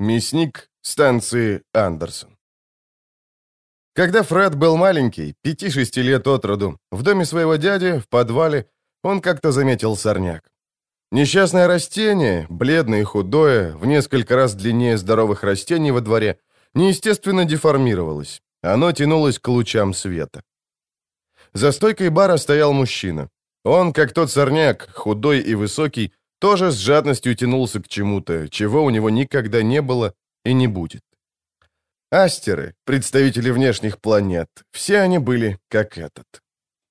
Мясник станции Андерсон. Когда Фред был маленький, пяти-шести лет от роду, в доме своего дяди, в подвале, он как-то заметил сорняк. Несчастное растение, бледное и худое, в несколько раз длиннее здоровых растений во дворе, неестественно деформировалось. Оно тянулось к лучам света. За стойкой бара стоял мужчина. Он, как тот сорняк, худой и высокий, тоже с жадностью тянулся к чему-то, чего у него никогда не было и не будет. Астеры, представители внешних планет, все они были как этот.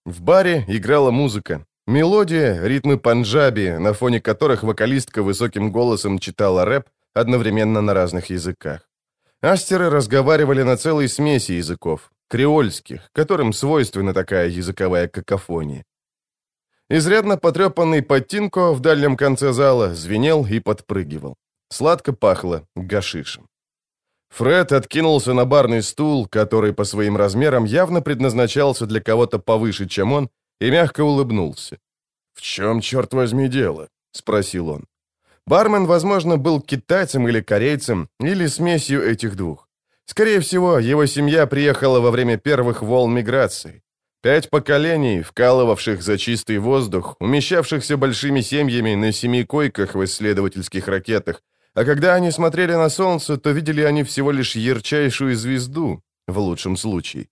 В баре играла музыка, мелодия, ритмы панджаби, на фоне которых вокалистка высоким голосом читала рэп одновременно на разных языках. Астеры разговаривали на целой смеси языков, креольских, которым свойственна такая языковая какофония. Изрядно потрепанный Паттинко в дальнем конце зала звенел и подпрыгивал. Сладко пахло гашишем. Фред откинулся на барный стул, который по своим размерам явно предназначался для кого-то повыше, чем он, и мягко улыбнулся. «В чем, черт возьми, дело?» — спросил он. Бармен, возможно, был китайцем или корейцем, или смесью этих двух. Скорее всего, его семья приехала во время первых волн миграции. Пять поколений, вкалывавших за чистый воздух, умещавшихся большими семьями на семи койках в исследовательских ракетах, а когда они смотрели на солнце, то видели они всего лишь ярчайшую звезду, в лучшем случае.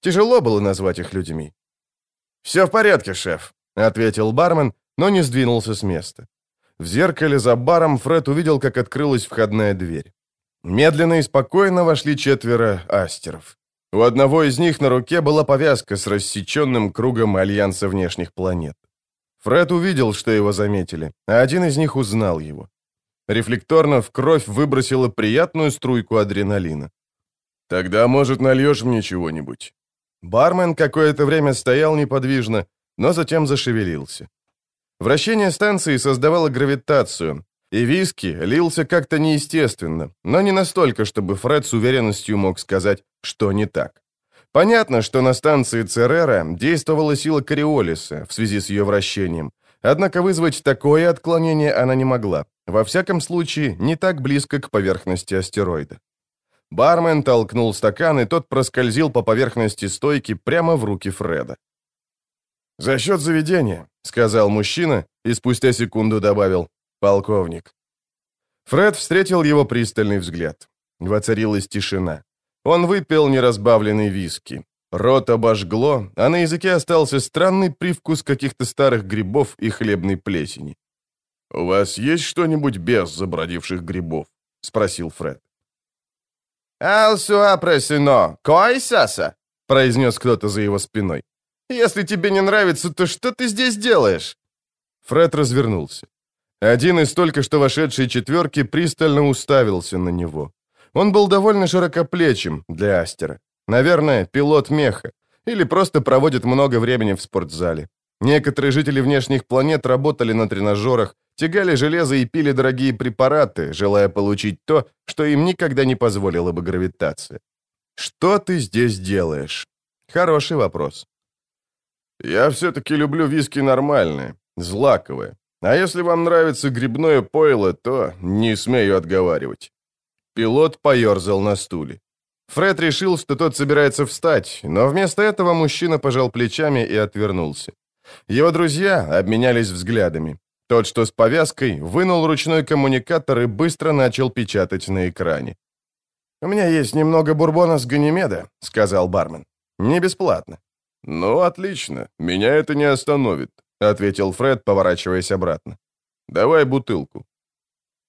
Тяжело было назвать их людьми. «Все в порядке, шеф», — ответил бармен, но не сдвинулся с места. В зеркале за баром Фред увидел, как открылась входная дверь. Медленно и спокойно вошли четверо астеров. У одного из них на руке была повязка с рассеченным кругом Альянса внешних планет. Фред увидел, что его заметили, а один из них узнал его. Рефлекторно в кровь выбросила приятную струйку адреналина. «Тогда, может, нальешь мне чего-нибудь?» Бармен какое-то время стоял неподвижно, но затем зашевелился. Вращение станции создавало гравитацию, и виски лился как-то неестественно, но не настолько, чтобы Фред с уверенностью мог сказать, что не так. Понятно, что на станции Церера действовала сила Кориолиса в связи с ее вращением, однако вызвать такое отклонение она не могла, во всяком случае, не так близко к поверхности астероида. Бармен толкнул стакан, и тот проскользил по поверхности стойки прямо в руки Фреда. «За счет заведения», — сказал мужчина, и спустя секунду добавил «полковник». Фред встретил его пристальный взгляд. Воцарилась тишина. Он выпил неразбавленный виски. Рот обожгло, а на языке остался странный привкус каких-то старых грибов и хлебной плесени. «У вас есть что-нибудь без забродивших грибов?» — спросил Фред. «Алсуа пресино, койсаса!» — произнес кто-то за его спиной. «Если тебе не нравится, то что ты здесь делаешь?» Фред развернулся. Один из только что вошедшей четверки пристально уставился на него. Он был довольно широкоплечим для Астера. Наверное, пилот меха. Или просто проводит много времени в спортзале. Некоторые жители внешних планет работали на тренажерах, тягали железо и пили дорогие препараты, желая получить то, что им никогда не позволила бы гравитация. Что ты здесь делаешь? Хороший вопрос. Я все-таки люблю виски нормальные, злаковые. А если вам нравится грибное пойло, то не смею отговаривать. Пилот поерзал на стуле. Фред решил, что тот собирается встать, но вместо этого мужчина пожал плечами и отвернулся. Его друзья обменялись взглядами. Тот, что с повязкой, вынул ручной коммуникатор и быстро начал печатать на экране. «У меня есть немного бурбона с Ганимеда», — сказал бармен. «Не бесплатно». «Ну, отлично. Меня это не остановит», — ответил Фред, поворачиваясь обратно. «Давай бутылку».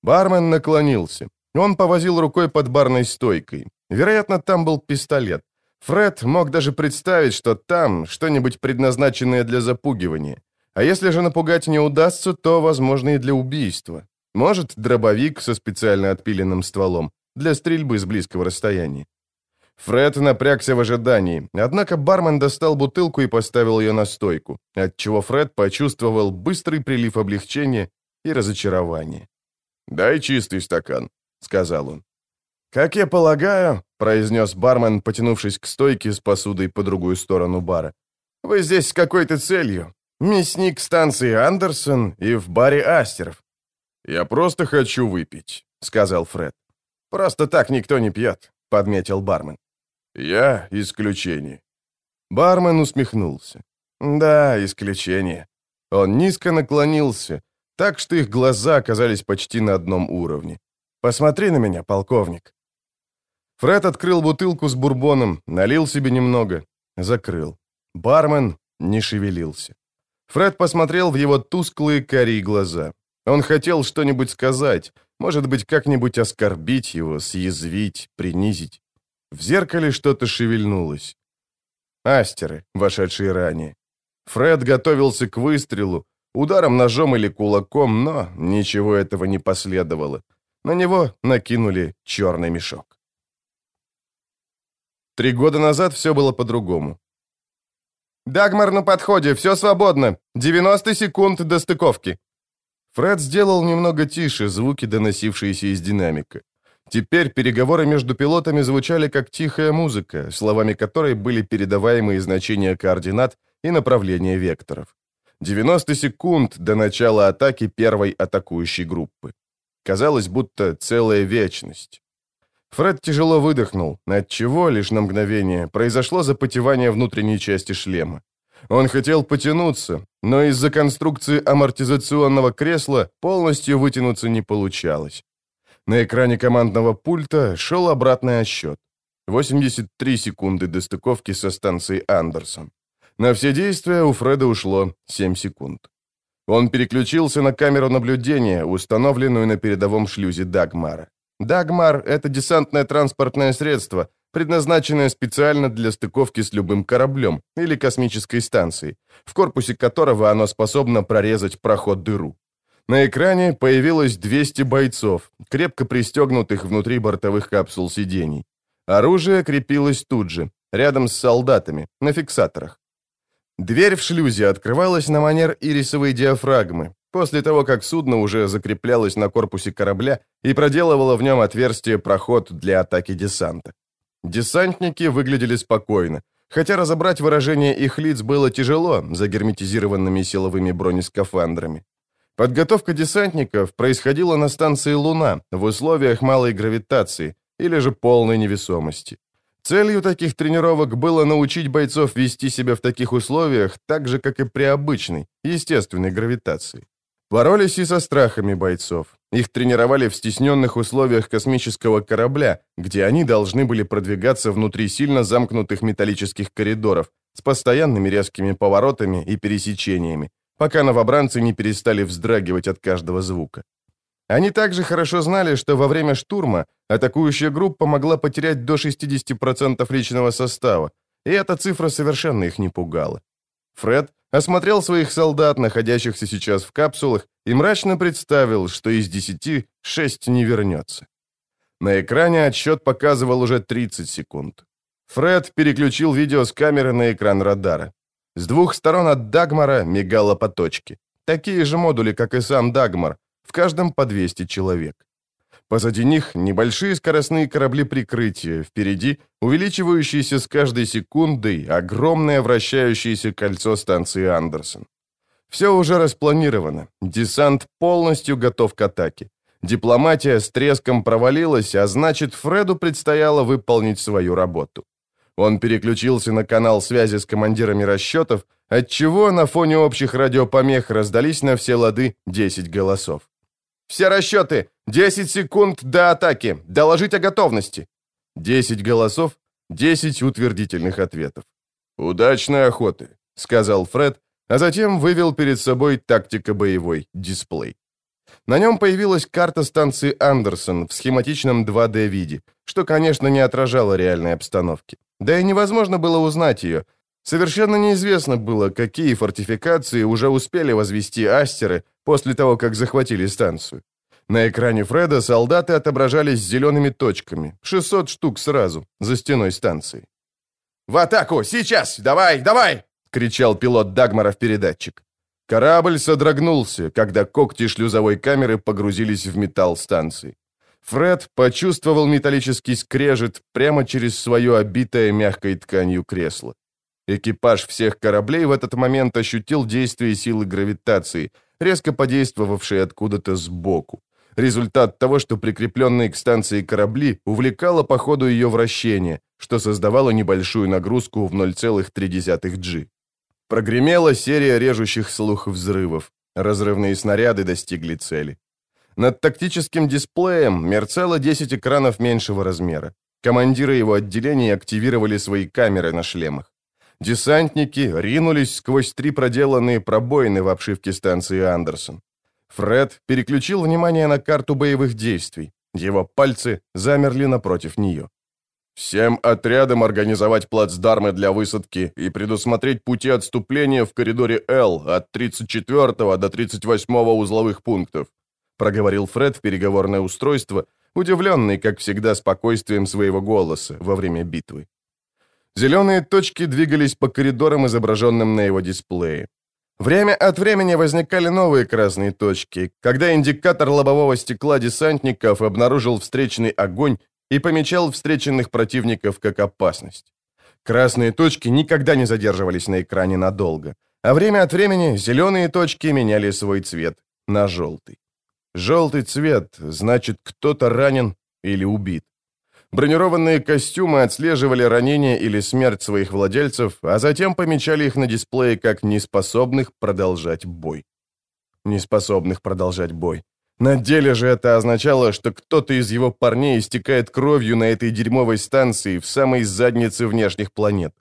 Бармен наклонился. Он повозил рукой под барной стойкой. Вероятно, там был пистолет. Фред мог даже представить, что там что-нибудь предназначенное для запугивания. А если же напугать не удастся, то, возможно, и для убийства. Может, дробовик со специально отпиленным стволом для стрельбы с близкого расстояния. Фред напрягся в ожидании, однако бармен достал бутылку и поставил ее на стойку, отчего Фред почувствовал быстрый прилив облегчения и разочарования. «Дай чистый стакан», — сказал он. «Как я полагаю», — произнес бармен, потянувшись к стойке с посудой по другую сторону бара, «вы здесь с какой-то целью. Мясник станции Андерсон и в баре Астеров». «Я просто хочу выпить», — сказал Фред. «Просто так никто не пьет», — подметил бармен. «Я исключение». Бармен усмехнулся. «Да, исключение». Он низко наклонился, так что их глаза оказались почти на одном уровне. «Посмотри на меня, полковник». Фред открыл бутылку с бурбоном, налил себе немного, закрыл. Бармен не шевелился. Фред посмотрел в его тусклые карие глаза. Он хотел что-нибудь сказать, может быть, как-нибудь оскорбить его, съязвить, принизить. В зеркале что-то шевельнулось. Астеры, вошедшие ранее. Фред готовился к выстрелу, ударом ножом или кулаком, но ничего этого не последовало. На него накинули черный мешок. Три года назад все было по-другому. «Дагмар на подходе, все свободно. 90 секунд до стыковки». Фред сделал немного тише звуки, доносившиеся из динамика. Теперь переговоры между пилотами звучали как тихая музыка, словами которой были передаваемые значения координат и направления векторов. 90 секунд до начала атаки первой атакующей группы. Казалось, будто целая вечность. Фред тяжело выдохнул, отчего лишь на мгновение произошло запотевание внутренней части шлема. Он хотел потянуться, но из-за конструкции амортизационного кресла полностью вытянуться не получалось. На экране командного пульта шел обратный отсчет. 83 секунды до стыковки со станцией Андерсон. На все действия у Фреда ушло 7 секунд. Он переключился на камеру наблюдения, установленную на передовом шлюзе Дагмара. Дагмар — это десантное транспортное средство, предназначенное специально для стыковки с любым кораблем или космической станцией, в корпусе которого оно способно прорезать проход-дыру. На экране появилось 200 бойцов, крепко пристегнутых внутри бортовых капсул сидений. Оружие крепилось тут же, рядом с солдатами, на фиксаторах. Дверь в шлюзе открывалась на манер ирисовой диафрагмы, после того, как судно уже закреплялось на корпусе корабля и проделывало в нем отверстие проход для атаки десанта. Десантники выглядели спокойно, хотя разобрать выражение их лиц было тяжело за герметизированными силовыми бронескафандрами. Подготовка десантников происходила на станции «Луна» в условиях малой гравитации или же полной невесомости. Целью таких тренировок было научить бойцов вести себя в таких условиях так же, как и при обычной, естественной гравитации. Боролись и со страхами бойцов. Их тренировали в стесненных условиях космического корабля, где они должны были продвигаться внутри сильно замкнутых металлических коридоров с постоянными резкими поворотами и пересечениями, пока новобранцы не перестали вздрагивать от каждого звука. Они также хорошо знали, что во время штурма атакующая группа могла потерять до 60% личного состава, и эта цифра совершенно их не пугала. Фред осмотрел своих солдат, находящихся сейчас в капсулах, и мрачно представил, что из десяти шесть не вернется. На экране отсчет показывал уже 30 секунд. Фред переключил видео с камеры на экран радара. С двух сторон от Дагмара мигало по точке. Такие же модули, как и сам Дагмар, в каждом по 200 человек. Позади них небольшие скоростные корабли прикрытия, впереди увеличивающееся с каждой секундой огромное вращающееся кольцо станции Андерсон. Все уже распланировано, десант полностью готов к атаке. Дипломатия с треском провалилась, а значит, Фреду предстояло выполнить свою работу. Он переключился на канал связи с командирами расчетов, отчего на фоне общих радиопомех раздались на все лады 10 голосов. «Все расчеты! 10 секунд до атаки! Доложить о готовности!» 10 голосов, 10 утвердительных ответов. «Удачной охоты», — сказал Фред, а затем вывел перед собой тактико-боевой дисплей. На нем появилась карта станции Андерсон в схематичном 2D-виде, что, конечно, не отражало реальной обстановки. Да и невозможно было узнать ее. Совершенно неизвестно было, какие фортификации уже успели возвести астеры после того, как захватили станцию. На экране Фреда солдаты отображались зелеными точками, 600 штук сразу, за стеной станции. «В атаку! Сейчас! Давай, давай!» — кричал пилот Дагмара в передатчик. Корабль содрогнулся, когда когти шлюзовой камеры погрузились в металл станции. Фред почувствовал металлический скрежет прямо через свое обитое мягкой тканью кресло. Экипаж всех кораблей в этот момент ощутил действие силы гравитации, резко подействовавшей откуда-то сбоку. Результат того, что прикрепленные к станции корабли увлекало по ходу ее вращение, что создавало небольшую нагрузку в 0,3 G. Прогремела серия режущих слух взрывов. Разрывные снаряды достигли цели. Над тактическим дисплеем мерцало 10 экранов меньшего размера. Командиры его отделений активировали свои камеры на шлемах. Десантники ринулись сквозь три проделанные пробоины в обшивке станции Андерсон. Фред переключил внимание на карту боевых действий. Его пальцы замерли напротив нее. «Всем отрядам организовать плацдармы для высадки и предусмотреть пути отступления в коридоре Л от 34 до 38 узловых пунктов», проговорил Фред в переговорное устройство, удивленный, как всегда, спокойствием своего голоса во время битвы. Зеленые точки двигались по коридорам, изображенным на его дисплее. Время от времени возникали новые красные точки, когда индикатор лобового стекла десантников обнаружил встречный огонь и помечал встреченных противников как опасность. Красные точки никогда не задерживались на экране надолго, а время от времени зеленые точки меняли свой цвет на желтый. Желтый цвет значит, кто-то ранен или убит. Бронированные костюмы отслеживали ранения или смерть своих владельцев, а затем помечали их на дисплее как неспособных продолжать бой. Неспособных продолжать бой. На деле же это означало, что кто-то из его парней истекает кровью на этой дерьмовой станции в самой заднице внешних планет.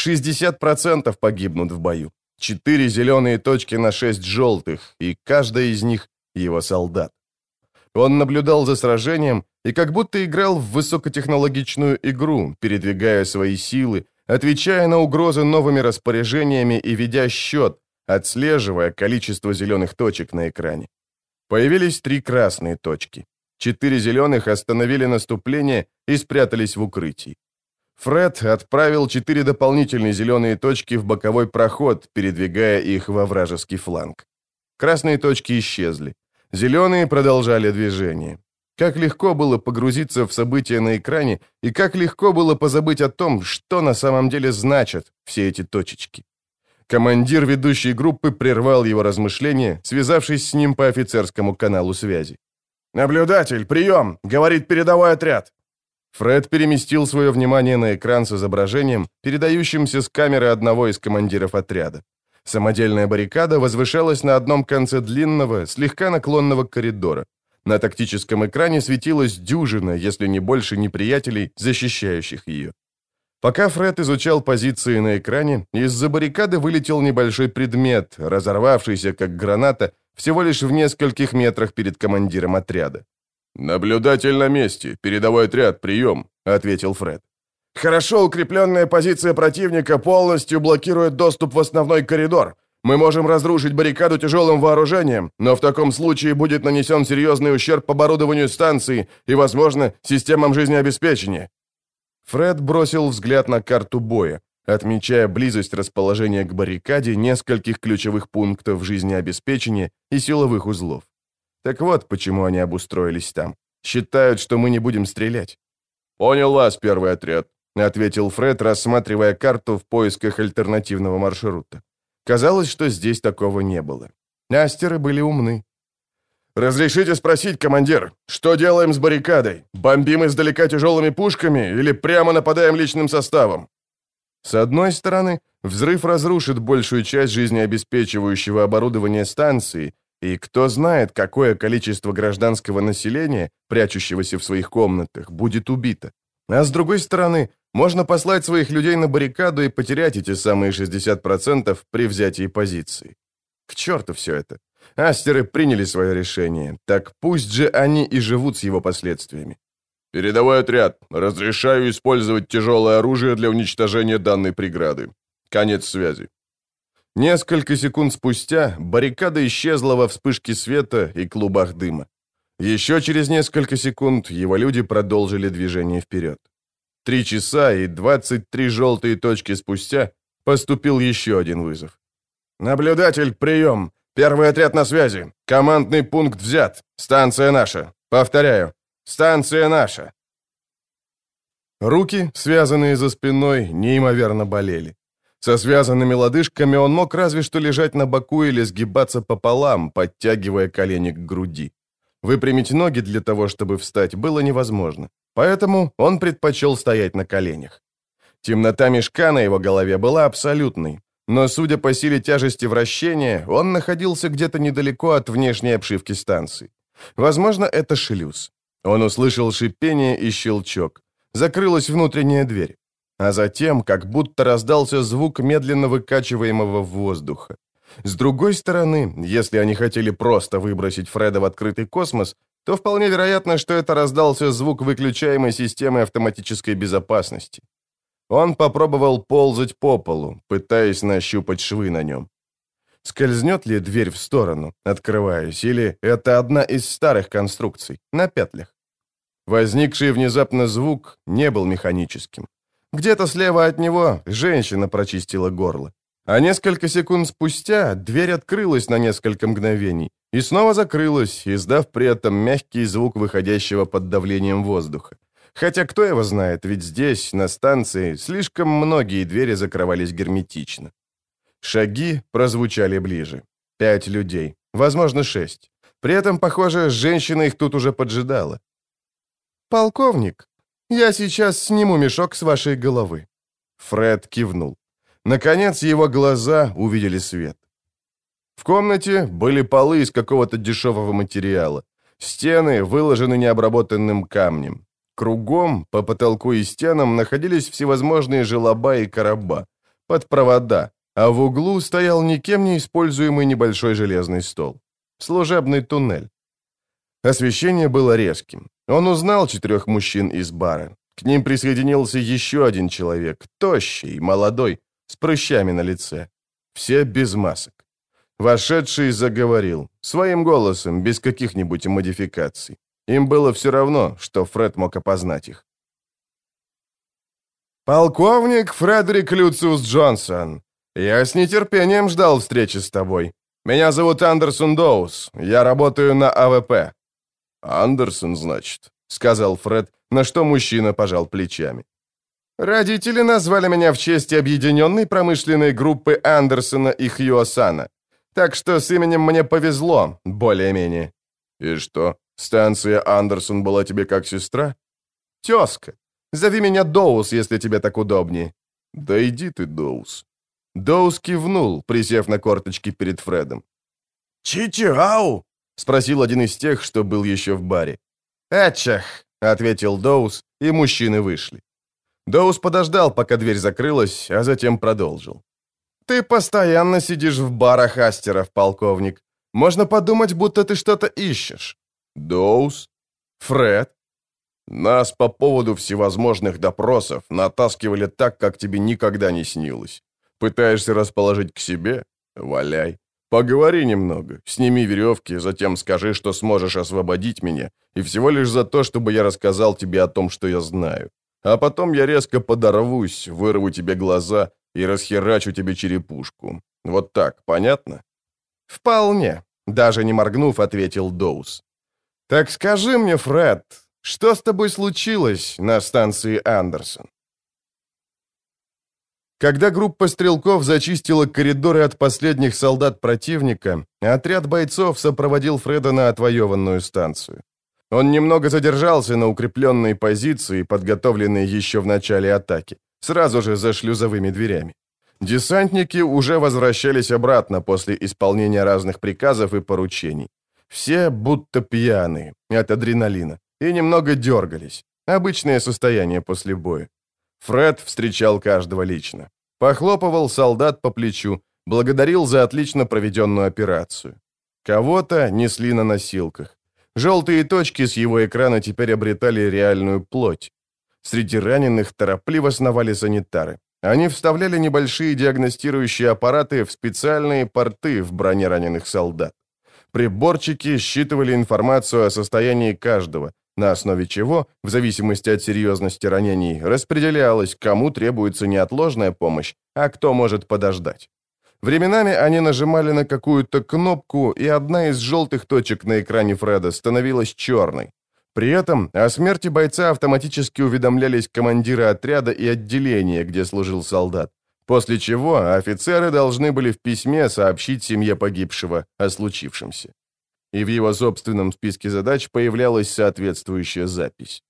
60% погибнут в бою. Четыре зеленые точки на шесть желтых, и каждая из них — его солдат. Он наблюдал за сражением и как будто играл в высокотехнологичную игру, передвигая свои силы, отвечая на угрозы новыми распоряжениями и ведя счет, отслеживая количество зеленых точек на экране. Появились три красные точки. Четыре зеленых остановили наступление и спрятались в укрытии. Фред отправил четыре дополнительные зеленые точки в боковой проход, передвигая их во вражеский фланг. Красные точки исчезли. Зеленые продолжали движение. Как легко было погрузиться в события на экране, и как легко было позабыть о том, что на самом деле значат все эти точечки. Командир ведущей группы прервал его размышления, связавшись с ним по офицерскому каналу связи. «Наблюдатель, прием!» — говорит передовой отряд. Фред переместил свое внимание на экран с изображением, передающимся с камеры одного из командиров отряда. Самодельная баррикада возвышалась на одном конце длинного, слегка наклонного коридора. На тактическом экране светилась дюжина, если не больше неприятелей, защищающих ее. Пока Фред изучал позиции на экране, из-за баррикады вылетел небольшой предмет, разорвавшийся как граната, всего лишь в нескольких метрах перед командиром отряда. «Наблюдатель на месте. Передовой отряд, прием», — ответил Фред. Хорошо укрепленная позиция противника полностью блокирует доступ в основной коридор. Мы можем разрушить баррикаду тяжелым вооружением, но в таком случае будет нанесен серьезный ущерб оборудованию станции и, возможно, системам жизнеобеспечения». Фред бросил взгляд на карту боя, отмечая близость расположения к баррикаде нескольких ключевых пунктов жизнеобеспечения и силовых узлов. Так вот, почему они обустроились там. Считают, что мы не будем стрелять. «Понял вас, первый отряд. — ответил Фред, рассматривая карту в поисках альтернативного маршрута. Казалось, что здесь такого не было. Астеры были умны. «Разрешите спросить, командир, что делаем с баррикадой? Бомбим издалека тяжелыми пушками или прямо нападаем личным составом?» С одной стороны, взрыв разрушит большую часть жизнеобеспечивающего оборудования станции, и кто знает, какое количество гражданского населения, прячущегося в своих комнатах, будет убито. А с другой стороны, можно послать своих людей на баррикаду и потерять эти самые 60% при взятии позиции. К черту все это. Астеры приняли свое решение, так пусть же они и живут с его последствиями. «Передовой отряд. Разрешаю использовать тяжелое оружие для уничтожения данной преграды. Конец связи». Несколько секунд спустя баррикада исчезла во вспышке света и клубах дыма. Еще через несколько секунд его люди продолжили движение вперед. Три часа и 23 желтые точки спустя поступил еще один вызов. «Наблюдатель, прием! Первый отряд на связи! Командный пункт взят! Станция наша! Повторяю, станция наша!» Руки, связанные за спиной, неимоверно болели. Со связанными лодыжками он мог разве что лежать на боку или сгибаться пополам, подтягивая колени к груди. Выпрямить ноги для того, чтобы встать, было невозможно. Поэтому он предпочел стоять на коленях. Темнота мешка на его голове была абсолютной, но, судя по силе тяжести вращения, он находился где-то недалеко от внешней обшивки станции. Возможно, это шлюз. Он услышал шипение и щелчок. Закрылась внутренняя дверь. А затем, как будто раздался звук медленно выкачиваемого воздуха. С другой стороны, если они хотели просто выбросить Фреда в открытый космос, то вполне вероятно, что это раздался звук выключаемой системы автоматической безопасности. Он попробовал ползать по полу, пытаясь нащупать швы на нем. Скользнет ли дверь в сторону, открываясь, или это одна из старых конструкций, на петлях? Возникший внезапно звук не был механическим. Где-то слева от него женщина прочистила горло. А несколько секунд спустя дверь открылась на несколько мгновений и снова закрылась, издав при этом мягкий звук выходящего под давлением воздуха. Хотя кто его знает, ведь здесь, на станции, слишком многие двери закрывались герметично. Шаги прозвучали ближе. Пять людей, возможно, шесть. При этом, похоже, женщина их тут уже поджидала. «Полковник, я сейчас сниму мешок с вашей головы». Фред кивнул. Наконец его глаза увидели свет. В комнате были полы из какого-то дешевого материала. Стены выложены необработанным камнем. Кругом, по потолку и стенам, находились всевозможные желоба и короба, под провода, а в углу стоял никем не используемый небольшой железный стол. Служебный туннель. Освещение было резким. Он узнал четырех мужчин из бара. К ним присоединился еще один человек, тощий, молодой, с прыщами на лице. Все без масок. Вошедший заговорил, своим голосом, без каких-нибудь модификаций. Им было все равно, что Фред мог опознать их. «Полковник Фредерик Люциус Джонсон, я с нетерпением ждал встречи с тобой. Меня зовут Андерсон Доус, я работаю на АВП». «Андерсон, значит», — сказал Фред, на что мужчина пожал плечами. Родители назвали меня в честь объединенной промышленной группы Андерсона и Хьюосана. Так что с именем мне повезло, более-менее. И что, станция Андерсон была тебе как сестра? Тезка. Зови меня Доус, если тебе так удобнее. Да иди ты, Доус. Доус кивнул, присев на корточки перед Фредом. «Чичиау?» — спросил один из тех, что был еще в баре. «Эчах», — ответил Доус, и мужчины вышли. Доус подождал, пока дверь закрылась, а затем продолжил. «Ты постоянно сидишь в барах астеров, полковник. Можно подумать, будто ты что-то ищешь». «Доус? Фред?» «Нас по поводу всевозможных допросов натаскивали так, как тебе никогда не снилось. Пытаешься расположить к себе? Валяй. Поговори немного, сними веревки, затем скажи, что сможешь освободить меня, и всего лишь за то, чтобы я рассказал тебе о том, что я знаю. А потом я резко подорвусь, вырву тебе глаза и расхерачу тебе черепушку. Вот так, понятно?» «Вполне», — даже не моргнув, ответил Доус. «Так скажи мне, Фред, что с тобой случилось на станции Андерсон?» Когда группа стрелков зачистила коридоры от последних солдат противника, отряд бойцов сопроводил Фреда на отвоеванную станцию. Он немного задержался на укрепленной позиции, подготовленной еще в начале атаки, сразу же за шлюзовыми дверями. Десантники уже возвращались обратно после исполнения разных приказов и поручений. Все будто пьяные от адреналина и немного дергались. Обычное состояние после боя. Фред встречал каждого лично. Похлопывал солдат по плечу, благодарил за отлично проведенную операцию. Кого-то несли на носилках. Желтые точки с его экрана теперь обретали реальную плоть. Среди раненых торопливо сновали санитары. Они вставляли небольшие диагностирующие аппараты в специальные порты в броне раненых солдат. Приборчики считывали информацию о состоянии каждого, на основе чего, в зависимости от серьезности ранений, распределялось, кому требуется неотложная помощь, а кто может подождать. Временами они нажимали на какую-то кнопку, и одна из желтых точек на экране Фреда становилась черной. При этом о смерти бойца автоматически уведомлялись командиры отряда и отделения, где служил солдат, после чего офицеры должны были в письме сообщить семье погибшего о случившемся. и в его собственном списке задач появлялась соответствующая запись.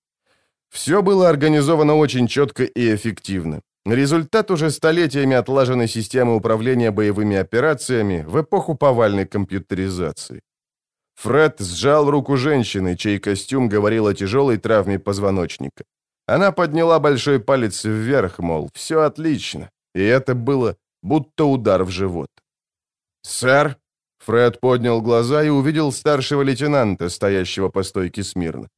Все было организовано очень четко и эффективно. Результат уже столетиями отлаженной системы управления боевыми операциями в эпоху повальной компьютеризации. Фред сжал руку женщины, чей костюм говорил о тяжелой травме позвоночника. Она подняла большой палец вверх, мол, все отлично. И это было будто удар в живот. «Сэр?» Фред поднял глаза и увидел старшего лейтенанта, стоящего по стойке смирно.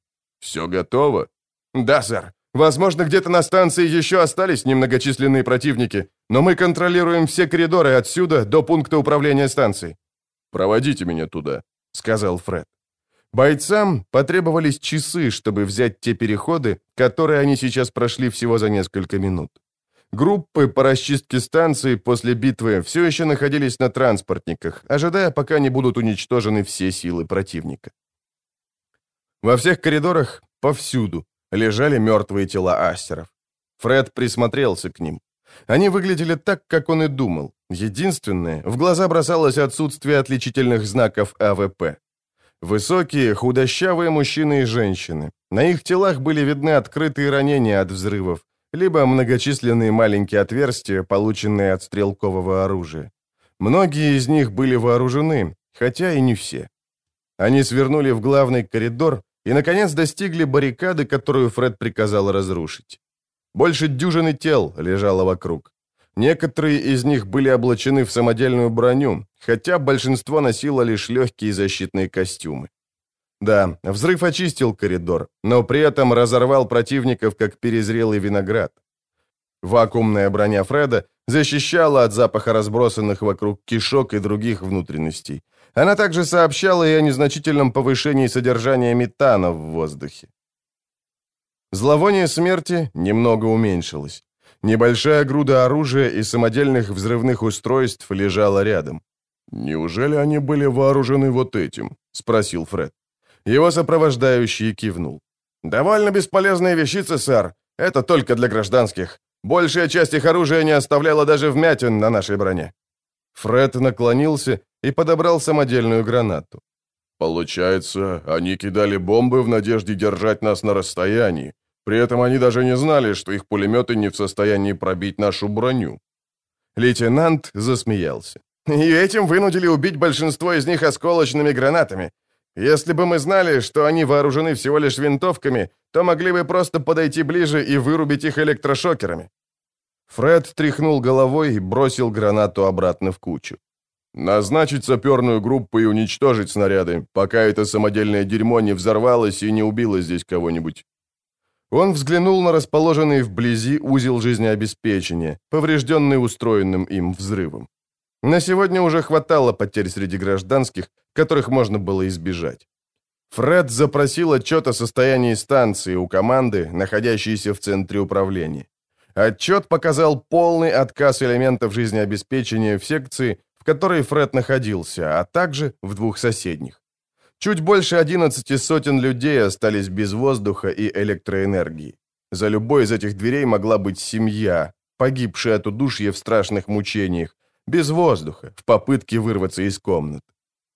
«Все готово?» «Да, сэр. Возможно, где-то на станции еще остались немногочисленные противники, но мы контролируем все коридоры отсюда до пункта управления станцией». «Проводите меня туда», — сказал Фред. Бойцам потребовались часы, чтобы взять те переходы, которые они сейчас прошли всего за несколько минут. Группы по расчистке станции после битвы все еще находились на транспортниках, ожидая, пока не будут уничтожены все силы противника. Во всех коридорах, повсюду, лежали мертвые тела астеров. Фред присмотрелся к ним. Они выглядели так, как он и думал. Единственное, в глаза бросалось отсутствие отличительных знаков АВП. Высокие, худощавые мужчины и женщины. На их телах были видны открытые ранения от взрывов, либо многочисленные маленькие отверстия, полученные от стрелкового оружия. Многие из них были вооружены, хотя и не все. Они свернули в главный коридор и, наконец, достигли баррикады, которую Фред приказал разрушить. Больше дюжины тел лежало вокруг. Некоторые из них были облачены в самодельную броню, хотя большинство носило лишь легкие защитные костюмы. Да, взрыв очистил коридор, но при этом разорвал противников, как перезрелый виноград. Вакуумная броня Фреда защищала от запаха разбросанных вокруг кишок и других внутренностей. Она также сообщала и о незначительном повышении содержания метана в воздухе. Зловоние смерти немного уменьшилось. Небольшая груда оружия и самодельных взрывных устройств лежала рядом. «Неужели они были вооружены вот этим?» — спросил Фред. Его сопровождающий кивнул. «Довольно бесполезная вещица, сэр. Это только для гражданских. Большая часть их оружия не оставляла даже вмятин на нашей броне». Фред наклонился и подобрал самодельную гранату. «Получается, они кидали бомбы в надежде держать нас на расстоянии, при этом они даже не знали, что их пулеметы не в состоянии пробить нашу броню. Лейтенант засмеялся. И этим вынудили убить большинство из них осколочными гранатами. Если бы мы знали, что они вооружены всего лишь винтовками, то могли бы просто подойти ближе и вырубить их электрошокерами. Фред тряхнул головой и бросил гранату обратно в кучу. «Назначить саперную группу и уничтожить снаряды, пока это самодельное дерьмо не взорвалось и не убило здесь кого-нибудь. Он взглянул на расположенный вблизи узел жизнеобеспечения, поврежденный устроенным им взрывом. На сегодня уже хватало потерь среди гражданских, которых можно было избежать. Фред запросил отчет о состоянии станции у команды, находящейся в центре управления. Отчет показал полный отказ элементов жизнеобеспечения в секции, в которой Фред находился, а также в двух соседних. Чуть больше 11 сотен людей остались без воздуха и электроэнергии. За любой из этих дверей могла быть семья, погибшая от удушья в страшных мучениях, без воздуха, в попытке вырваться из комнат.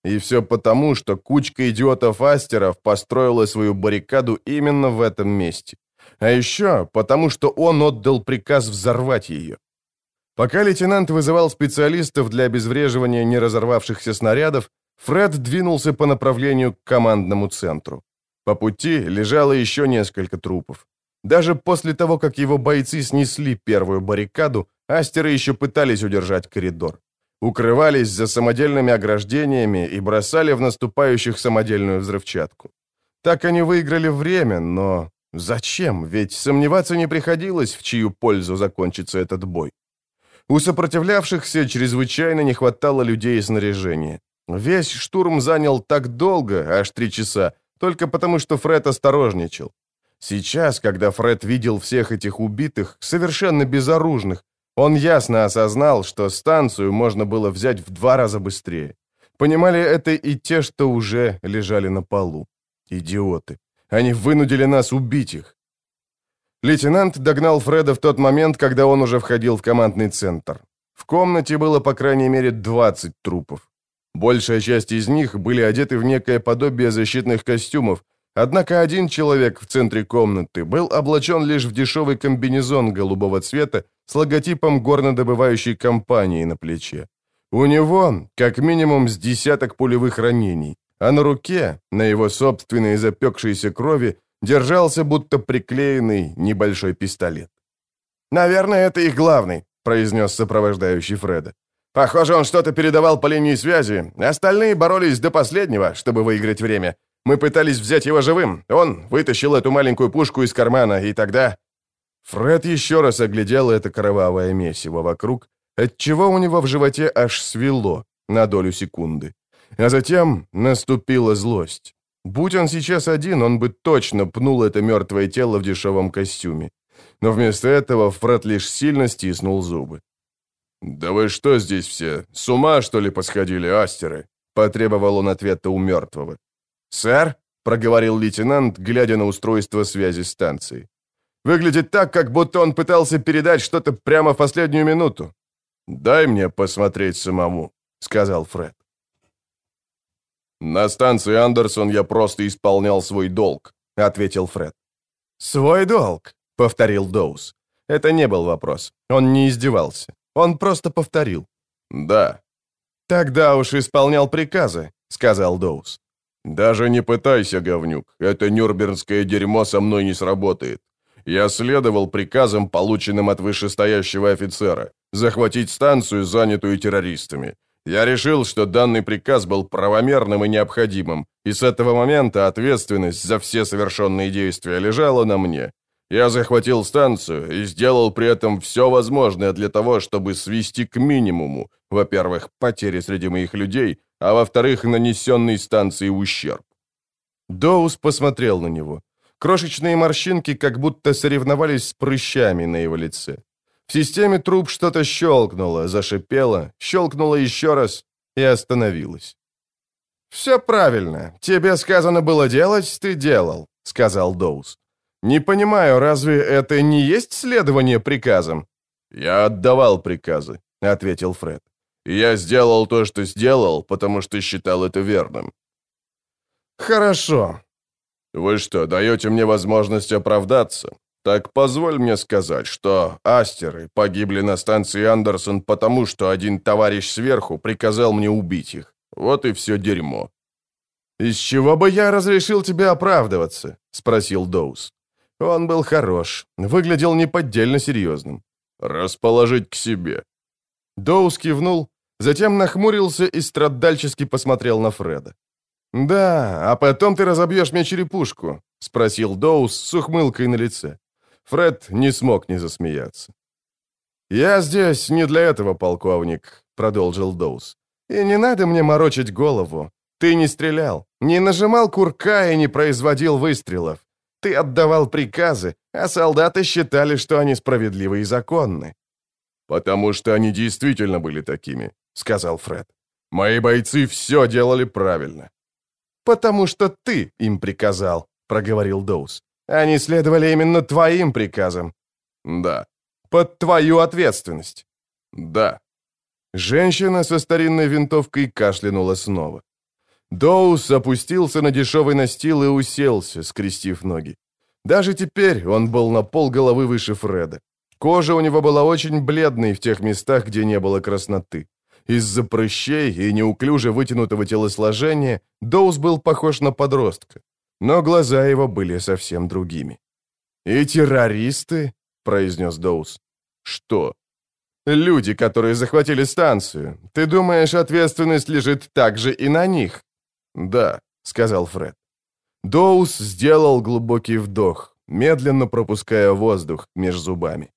И все потому, что кучка идиотов-астеров построила свою баррикаду именно в этом месте. А еще потому, что он отдал приказ взорвать ее. Пока лейтенант вызывал специалистов для обезвреживания неразорвавшихся снарядов, Фред двинулся по направлению к командному центру. По пути лежало еще несколько трупов. Даже после того, как его бойцы снесли первую баррикаду, астеры еще пытались удержать коридор. Укрывались за самодельными ограждениями и бросали в наступающих самодельную взрывчатку. Так они выиграли время, но зачем? Ведь сомневаться не приходилось, в чью пользу закончится этот бой. У сопротивлявшихся чрезвычайно не хватало людей и снаряжения. Весь штурм занял так долго, аж три часа, только потому, что Фред осторожничал. Сейчас, когда Фред видел всех этих убитых, совершенно безоружных, он ясно осознал, что станцию можно было взять в два раза быстрее. Понимали это и те, что уже лежали на полу. Идиоты. Они вынудили нас убить их. Лейтенант догнал Фреда в тот момент, когда он уже входил в командный центр. В комнате было по крайней мере 20 трупов. Большая часть из них были одеты в некое подобие защитных костюмов, однако один человек в центре комнаты был облачен лишь в дешевый комбинезон голубого цвета с логотипом горнодобывающей компании на плече. У него как минимум с десяток пулевых ранений, а на руке, на его собственной запекшейся крови, держался будто приклеенный небольшой пистолет. «Наверное, это их главный», — произнес сопровождающий Фреда. «Похоже, он что-то передавал по линии связи. Остальные боролись до последнего, чтобы выиграть время. Мы пытались взять его живым. Он вытащил эту маленькую пушку из кармана, и тогда...» Фред еще раз оглядел это кровавое месиво вокруг, отчего у него в животе аж свело на долю секунды. А затем наступила злость. Будь он сейчас один, он бы точно пнул это мертвое тело в дешевом костюме. Но вместо этого Фред лишь сильно стиснул зубы. «Да вы что здесь все, с ума, что ли, посходили, астеры?» Потребовал он ответа у мертвого. «Сэр?» — проговорил лейтенант, глядя на устройство связи станции. «Выглядит так, как будто он пытался передать что-то прямо в последнюю минуту». «Дай мне посмотреть самому», — сказал Фред. «На станции Андерсон я просто исполнял свой долг», — ответил Фред. «Свой долг», — повторил Доус. Это не был вопрос. Он не издевался. Он просто повторил. «Да». «Тогда уж исполнял приказы», — сказал Доус. «Даже не пытайся, говнюк. Это нюрнбергское дерьмо со мной не сработает. Я следовал приказам, полученным от вышестоящего офицера, захватить станцию, занятую террористами. Я решил, что данный приказ был правомерным и необходимым, и с этого момента ответственность за все совершенные действия лежала на мне. Я захватил станцию и сделал при этом все возможное для того, чтобы свести к минимуму, во-первых, потери среди моих людей, а во-вторых, нанесенный станции ущерб. Доус посмотрел на него. Крошечные морщинки как будто соревновались с прыщами на его лице. В системе труб что-то щелкнуло, зашипело, щелкнуло еще раз и остановилось. «Все правильно. Тебе сказано было делать, ты делал», — сказал Доус. «Не понимаю, разве это не есть следование приказам?» «Я отдавал приказы», — ответил Фред. «И я сделал то, что сделал, потому что считал это верным». «Хорошо». «Вы что, даете мне возможность оправдаться? Так позволь мне сказать, что астеры погибли на станции Андерсон потому, что один товарищ сверху приказал мне убить их. Вот и все дерьмо». «Из чего бы я разрешил тебе оправдываться?» — спросил Доус. Он был хорош, выглядел неподдельно серьезным. «Расположить к себе». Доус кивнул, затем нахмурился и страдальчески посмотрел на Фреда. «Да, а потом ты разобьешь мне черепушку», — спросил Доус с ухмылкой на лице. Фред не смог не засмеяться. «Я здесь не для этого, полковник», — продолжил Доус. «И не надо мне морочить голову. Ты не стрелял, не нажимал курка и не производил выстрелов. Ты отдавал приказы, а солдаты считали, что они справедливы и законны». «Потому что они действительно были такими», — сказал Фред. «Мои бойцы все делали правильно». «Потому что ты им приказал», — проговорил Доус. Они следовали именно твоим приказам. Да. Под твою ответственность. Да. Женщина со старинной винтовкой кашлянула снова. Доус опустился на дешевый настил и уселся, скрестив ноги. Даже теперь он был на пол головы выше Фреда. Кожа у него была очень бледной в тех местах, где не было красноты. Из-за прыщей и неуклюже вытянутого телосложения Доус был похож на подростка но глаза его были совсем другими. «И террористы?» — произнес Доус. «Что?» «Люди, которые захватили станцию. Ты думаешь, ответственность лежит также и на них?» «Да», — сказал Фред. Доус сделал глубокий вдох, медленно пропуская воздух между зубами.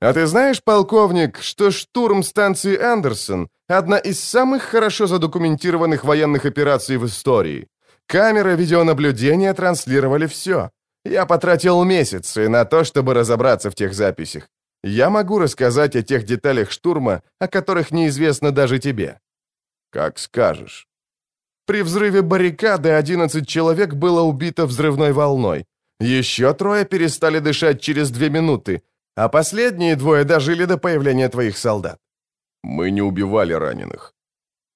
«А ты знаешь, полковник, что штурм станции Андерсон — одна из самых хорошо задокументированных военных операций в истории? Камеры видеонаблюдения транслировали все. Я потратил месяцы на то, чтобы разобраться в тех записях. Я могу рассказать о тех деталях штурма, о которых неизвестно даже тебе. Как скажешь. При взрыве баррикады 11 человек было убито взрывной волной. Еще трое перестали дышать через две минуты, а последние двое дожили до появления твоих солдат. Мы не убивали раненых.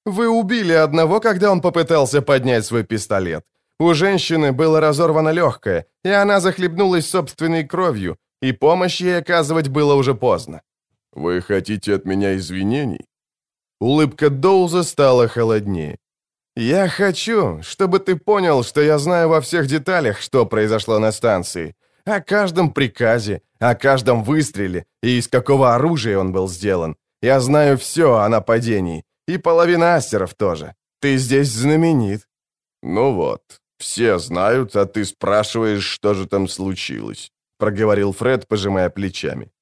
Вы убили одного, когда он попытался поднять свой пистолет. У женщины было разорвано легкое, и она захлебнулась собственной кровью, и помощь ей оказывать было уже поздно. Вы хотите от меня извинений? Улыбка Доуза стала холоднее. «Я хочу, чтобы ты понял, что я знаю во всех деталях, что произошло на станции. О каждом приказе, о каждом выстреле и из какого оружия он был сделан. Я знаю все о нападении. И половина астеров тоже. Ты здесь знаменит». «Ну вот, все знают, а ты спрашиваешь, что же там случилось», проговорил Фред, пожимая плечами.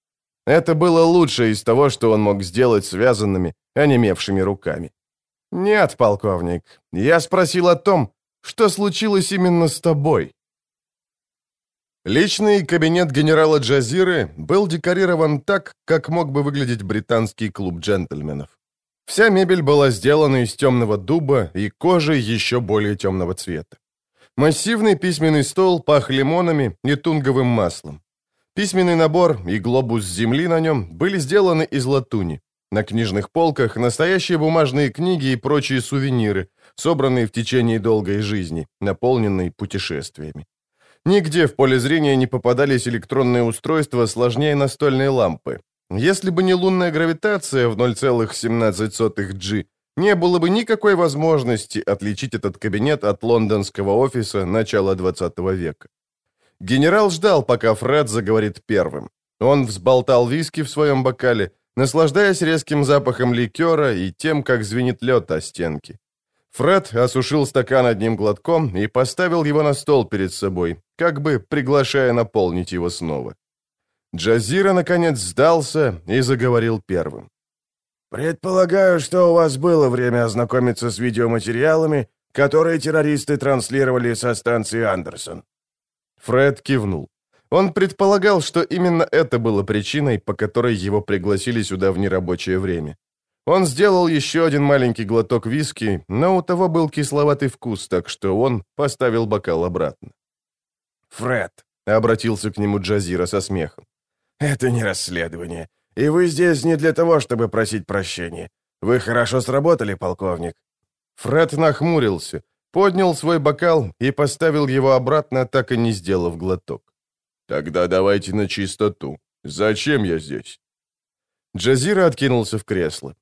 Это было лучшее из того, что он мог сделать связанными, онемевшими руками. «Нет, полковник, я спросил о том, что случилось именно с тобой». Личный кабинет генерала Джазиры был декорирован так, как мог бы выглядеть британский клуб джентльменов. Вся мебель была сделана из темного дуба и кожи еще более темного цвета. Массивный письменный стол пах лимонами и тунговым маслом. Письменный набор и глобус земли на нем были сделаны из латуни. На книжных полках настоящие бумажные книги и прочие сувениры, собранные в течение долгой жизни, наполненной путешествиями. Нигде в поле зрения не попадались электронные устройства сложнее настольной лампы. Если бы не лунная гравитация в 0,17 G, не было бы никакой возможности отличить этот кабинет от лондонского офиса начала 20 века. Генерал ждал, пока Фред заговорит первым. Он взболтал виски в своем бокале, наслаждаясь резким запахом ликера и тем, как звенит лед о стенки. Фред осушил стакан одним глотком и поставил его на стол перед собой, как бы приглашая наполнить его снова. Джазира, наконец, сдался и заговорил первым. «Предполагаю, что у вас было время ознакомиться с видеоматериалами, которые террористы транслировали со станции Андерсон. Фред кивнул. Он предполагал, что именно это было причиной, по которой его пригласили сюда в нерабочее время. Он сделал еще один маленький глоток виски, но у того был кисловатый вкус, так что он поставил бокал обратно. «Фред», — обратился к нему Джазира со смехом, — «это не расследование, и вы здесь не для того, чтобы просить прощения. Вы хорошо сработали, полковник». Фред нахмурился, поднял свой бокал и поставил его обратно, так и не сделав глоток. «Тогда давайте на чистоту. Зачем я здесь?» Джазира откинулся в кресло.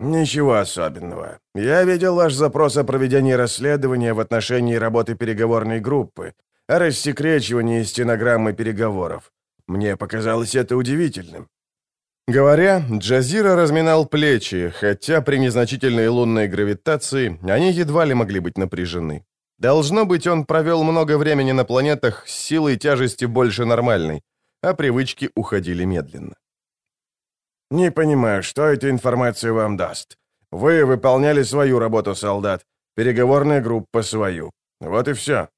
«Ничего особенного. Я видел ваш запрос о проведении расследования в отношении работы переговорной группы, о рассекречивании стенограммы переговоров. Мне показалось это удивительным. Говоря, Джазира разминал плечи, хотя при незначительной лунной гравитации они едва ли могли быть напряжены. Должно быть, он провел много времени на планетах с силой тяжести больше нормальной, а привычки уходили медленно. «Не понимаю, что эта информация вам даст. Вы выполняли свою работу, солдат, переговорная группа свою. Вот и все».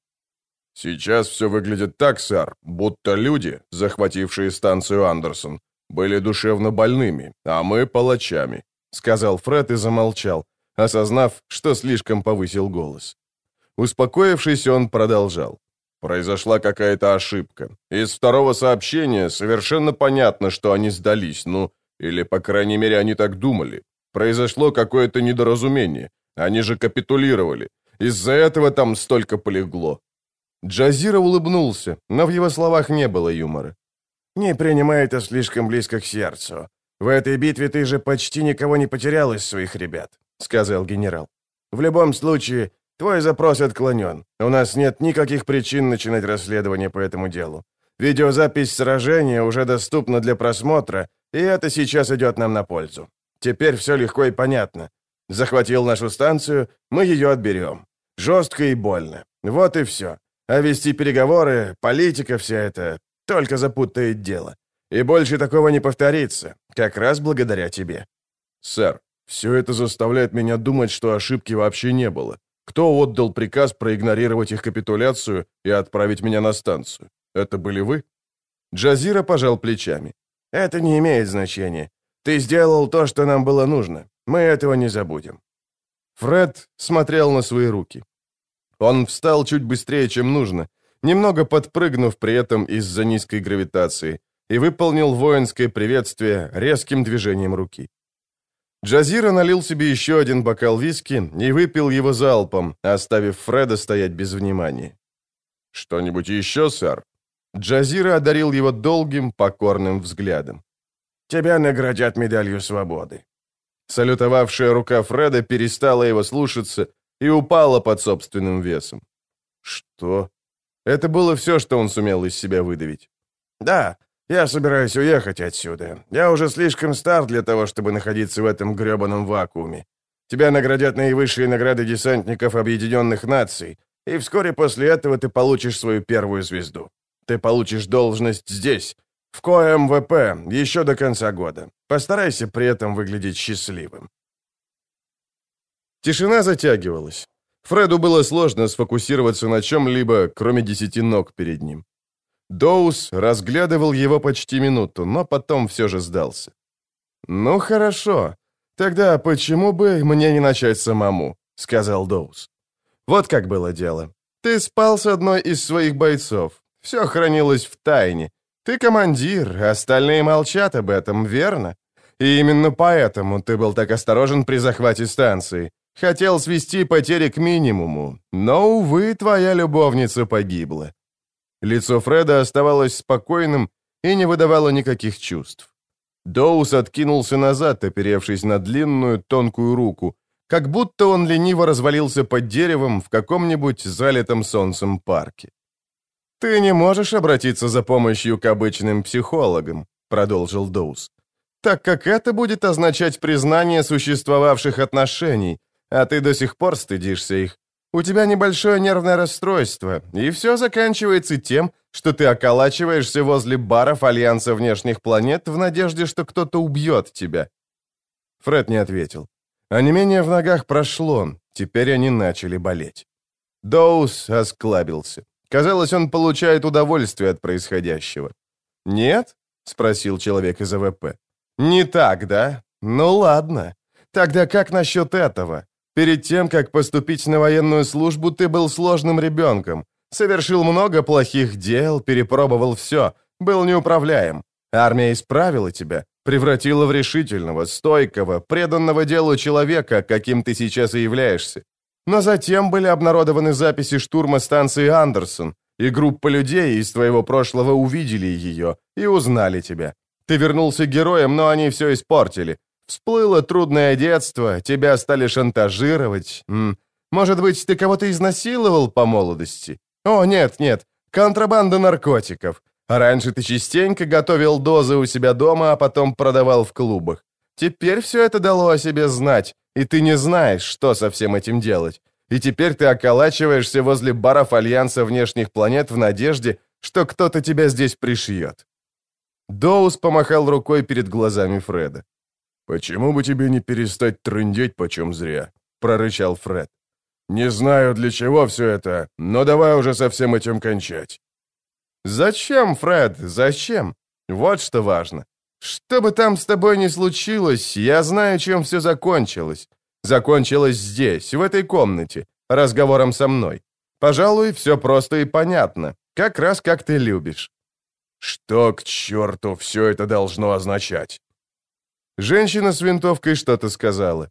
«Сейчас все выглядит так, сэр, будто люди, захватившие станцию Андерсон, были душевно больными, а мы палачами», — сказал Фред и замолчал, осознав, что слишком повысил голос. Успокоившись, он продолжал. Произошла какая-то ошибка. Из второго сообщения совершенно понятно, что они сдались, ну, или, по крайней мере, они так думали. Произошло какое-то недоразумение. Они же капитулировали. Из-за этого там столько полегло. Джазира улыбнулся, но в его словах не было юмора. «Не принимай это слишком близко к сердцу. В этой битве ты же почти никого не потерял из своих ребят», — сказал генерал. «В любом случае, твой запрос отклонен. У нас нет никаких причин начинать расследование по этому делу. Видеозапись сражения уже доступна для просмотра, и это сейчас идет нам на пользу. Теперь все легко и понятно. Захватил нашу станцию, мы ее отберем. Жестко и больно. Вот и все. А вести переговоры, политика вся эта, только запутает дело. И больше такого не повторится, как раз благодаря тебе. Сэр, все это заставляет меня думать, что ошибки вообще не было. Кто отдал приказ проигнорировать их капитуляцию и отправить меня на станцию? Это были вы? Джазира пожал плечами. Это не имеет значения. Ты сделал то, что нам было нужно. Мы этого не забудем. Фред смотрел на свои руки. Он встал чуть быстрее, чем нужно, немного подпрыгнув при этом из-за низкой гравитации, и выполнил воинское приветствие резким движением руки. Джазира налил себе еще один бокал виски и выпил его залпом, оставив Фреда стоять без внимания. «Что-нибудь еще, сэр?» Джазира одарил его долгим, покорным взглядом. «Тебя наградят медалью свободы». Салютовавшая рука Фреда перестала его слушаться и упала под собственным весом. «Что?» Это было все, что он сумел из себя выдавить. «Да, я собираюсь уехать отсюда. Я уже слишком стар для того, чтобы находиться в этом гребаном вакууме. Тебя наградят наивысшие награды десантников Объединенных Наций, и вскоре после этого ты получишь свою первую звезду. Ты получишь должность здесь, в КОМВП, еще до конца года. Постарайся при этом выглядеть счастливым». Тишина затягивалась. Фреду было сложно сфокусироваться на чем-либо, кроме десяти ног перед ним. Доус разглядывал его почти минуту, но потом все же сдался. «Ну хорошо. Тогда почему бы мне не начать самому?» — сказал Доус. «Вот как было дело. Ты спал с одной из своих бойцов. Все хранилось в тайне. Ты командир, остальные молчат об этом, верно? И именно поэтому ты был так осторожен при захвате станции. Хотел свести потери к минимуму, но, увы, твоя любовница погибла. Лицо Фреда оставалось спокойным и не выдавало никаких чувств. Доус откинулся назад, оперевшись на длинную тонкую руку, как будто он лениво развалился под деревом в каком-нибудь залитом солнцем парке. «Ты не можешь обратиться за помощью к обычным психологам», — продолжил Доус, «так как это будет означать признание существовавших отношений, а ты до сих пор стыдишься их. У тебя небольшое нервное расстройство, и все заканчивается тем, что ты околачиваешься возле баров Альянса внешних планет в надежде, что кто-то убьет тебя». Фред не ответил. Онемение в ногах прошло, теперь они начали болеть. Доус осклабился. Казалось, он получает удовольствие от происходящего. «Нет?» — спросил человек из АВП. «Не так, да? Ну ладно. Тогда как насчет этого? Перед тем, как поступить на военную службу, ты был сложным ребенком. Совершил много плохих дел, перепробовал все, был неуправляем. Армия исправила тебя, превратила в решительного, стойкого, преданного делу человека, каким ты сейчас и являешься. Но затем были обнародованы записи штурма станции Андерсон, и группа людей из твоего прошлого увидели ее и узнали тебя. Ты вернулся героем, но они все испортили. Всплыло трудное детство, тебя стали шантажировать. М может быть, ты кого-то изнасиловал по молодости? О, нет, нет, контрабанда наркотиков. А раньше ты частенько готовил дозы у себя дома, а потом продавал в клубах. Теперь все это дало о себе знать, и ты не знаешь, что со всем этим делать. И теперь ты околачиваешься возле баров Альянса внешних планет в надежде, что кто-то тебя здесь пришьет. Доус помахал рукой перед глазами Фреда. «Почему бы тебе не перестать трындеть почем зря?» — прорычал Фред. «Не знаю, для чего все это, но давай уже со всем этим кончать». «Зачем, Фред, зачем? Вот что важно. Что бы там с тобой ни случилось, я знаю, чем все закончилось. Закончилось здесь, в этой комнате, разговором со мной. Пожалуй, все просто и понятно, как раз как ты любишь». «Что к черту все это должно означать?» Женщина с винтовкой что-то сказала.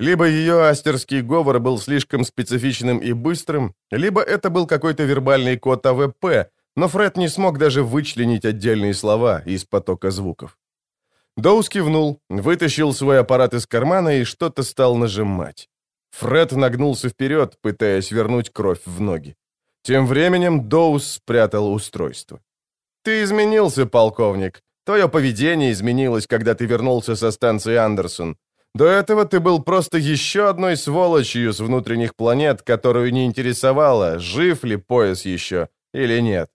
Либо ее астерский говор был слишком специфичным и быстрым, либо это был какой-то вербальный код АВП, но Фред не смог даже вычленить отдельные слова из потока звуков. Доус кивнул, вытащил свой аппарат из кармана и что-то стал нажимать. Фред нагнулся вперед, пытаясь вернуть кровь в ноги. Тем временем Доус спрятал устройство. «Ты изменился, полковник. Твое поведение изменилось, когда ты вернулся со станции Андерсон. До этого ты был просто еще одной сволочью с внутренних планет, которую не интересовало, жив ли пояс еще или нет.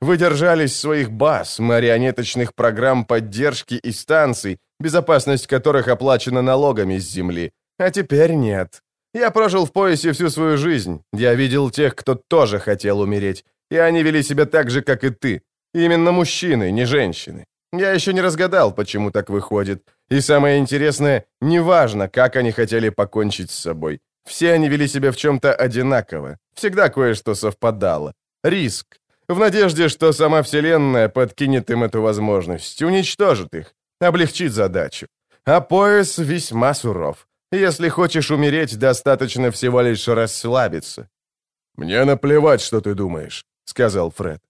Вы держались своих баз, марионеточных программ поддержки и станций, безопасность которых оплачена налогами с Земли. А теперь нет. Я прожил в поясе всю свою жизнь. Я видел тех, кто тоже хотел умереть. И они вели себя так же, как и ты. Именно мужчины, не женщины. Я еще не разгадал, почему так выходит. И самое интересное, неважно, как они хотели покончить с собой. Все они вели себя в чем-то одинаково. Всегда кое-что совпадало. Риск. В надежде, что сама Вселенная подкинет им эту возможность, уничтожит их, облегчит задачу. А пояс весьма суров. Если хочешь умереть, достаточно всего лишь расслабиться». «Мне наплевать, что ты думаешь», — сказал Фред.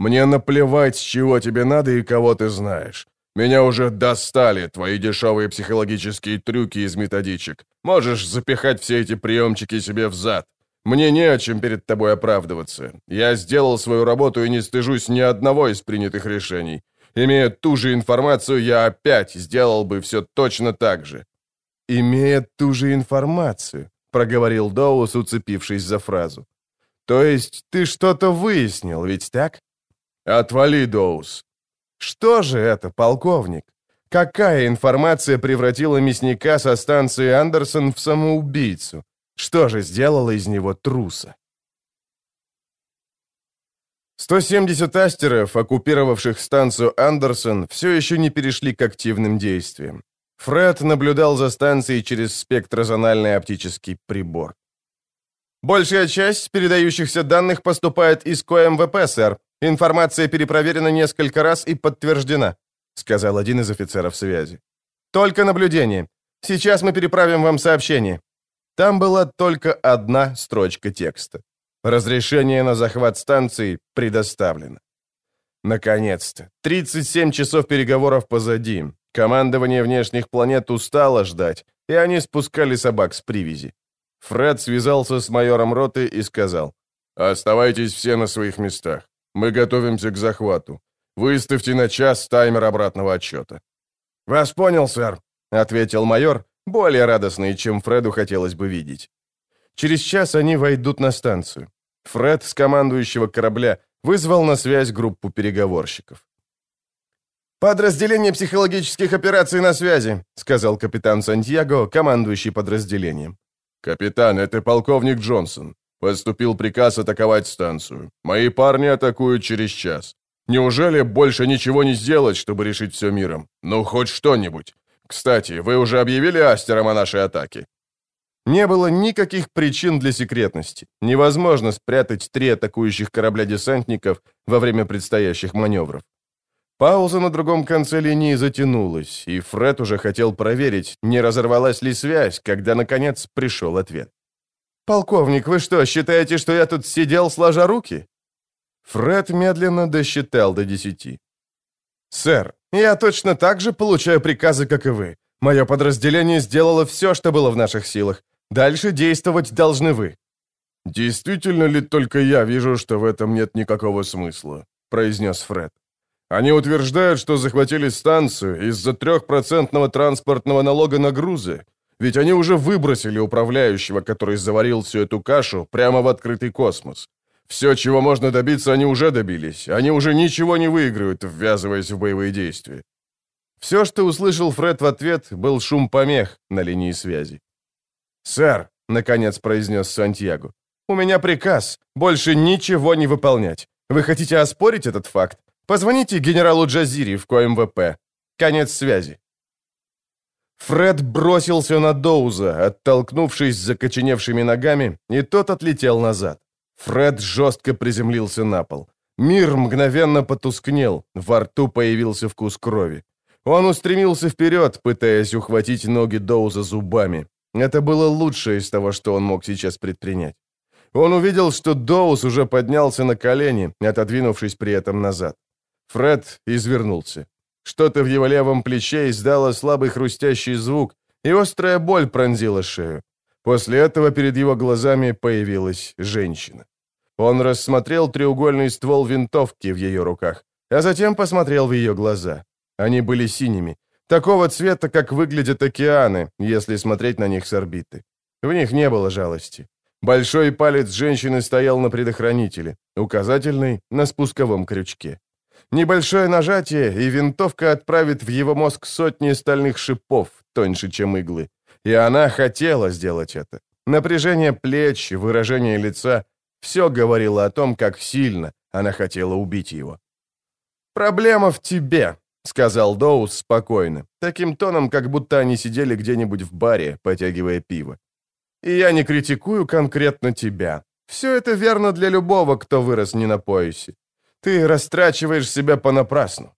«Мне наплевать, с чего тебе надо и кого ты знаешь. Меня уже достали твои дешевые психологические трюки из методичек. Можешь запихать все эти приемчики себе в зад. Мне не о чем перед тобой оправдываться. Я сделал свою работу и не стыжусь ни одного из принятых решений. Имея ту же информацию, я опять сделал бы все точно так же». «Имея ту же информацию», — проговорил Доус, уцепившись за фразу. «То есть ты что-то выяснил, ведь так?» «Отвали, Доус». «Что же это, полковник? Какая информация превратила мясника со станции Андерсон в самоубийцу? Что же сделало из него труса?» 170 астеров, оккупировавших станцию Андерсон, все еще не перешли к активным действиям. Фред наблюдал за станцией через спектрозональный оптический прибор. «Большая часть передающихся данных поступает из КОМВП, сэр. Информация перепроверена несколько раз и подтверждена», сказал один из офицеров связи. «Только наблюдение. Сейчас мы переправим вам сообщение». Там была только одна строчка текста. Разрешение на захват станции предоставлено. Наконец-то. 37 часов переговоров позади. Командование внешних планет устало ждать, и они спускали собак с привязи. Фред связался с майором роты и сказал, «Оставайтесь все на своих местах. Мы готовимся к захвату. Выставьте на час таймер обратного отсчета». «Вас понял, сэр», — ответил майор, более радостный, чем Фреду хотелось бы видеть. Через час они войдут на станцию. Фред с командующего корабля вызвал на связь группу переговорщиков. «Подразделение психологических операций на связи», сказал капитан Сантьяго, командующий подразделением. «Капитан, это полковник Джонсон. Поступил приказ атаковать станцию. Мои парни атакуют через час. Неужели больше ничего не сделать, чтобы решить все миром? Ну, хоть что-нибудь. Кстати, вы уже объявили астерам о нашей атаке?» Не было никаких причин для секретности. Невозможно спрятать три атакующих корабля-десантников во время предстоящих маневров. Пауза на другом конце линии затянулась, и Фред уже хотел проверить, не разорвалась ли связь, когда, наконец, пришел ответ. «Полковник, вы что, считаете, что я тут сидел сложа руки?» Фред медленно досчитал до десяти. «Сэр, я точно так же получаю приказы, как и вы. Мое подразделение сделало все, что было в наших силах. Дальше действовать должны вы». «Действительно ли только я вижу, что в этом нет никакого смысла?» — произнес Фред. «Они утверждают, что захватили станцию из-за трехпроцентного транспортного налога на грузы, ведь они уже выбросили управляющего, который заварил всю эту кашу, прямо в открытый космос. Все, чего можно добиться, они уже добились. Они уже ничего не выиграют, ввязываясь в боевые действия». Все, что услышал Фред в ответ, был шум помех на линии связи. «Сэр», — наконец произнес Сантьяго, — «у меня приказ больше ничего не выполнять. Вы хотите оспорить этот факт? Позвоните генералу Джазири в КМВП. Конец связи». Фред бросился на Доуза, оттолкнувшись закоченевшими ногами, и тот отлетел назад. Фред жестко приземлился на пол. Мир мгновенно потускнел, во рту появился вкус крови. Он устремился вперед, пытаясь ухватить ноги Доуза зубами, это было лучшее из того, что он мог сейчас предпринять. Он увидел, что Доус уже поднялся на колени, отодвинувшись при этом назад. Фред извернулся. Что-то в его левом плече издало слабый хрустящий звук, и острая боль пронзила шею. После этого перед его глазами появилась женщина. Он рассмотрел треугольный ствол винтовки в ее руках, а затем посмотрел в ее глаза. Они были синими, Такого цвета, как выглядят океаны, если смотреть на них с орбиты. В них не было жалости. Большой палец женщины стоял на предохранителе, указательный — на спусковом крючке. Небольшое нажатие, и винтовка отправит в его мозг сотни стальных шипов, тоньше, чем иглы. И она хотела сделать это. Напряжение плеч, выражение лица — все говорило о том, как сильно она хотела убить его. «Проблема в тебе», — сказал Доус спокойно, таким тоном, как будто они сидели где-нибудь в баре, потягивая пиво. «И я не критикую конкретно тебя. Все это верно для любого, кто вырос не на поясе. Ты растрачиваешь себя понапрасну».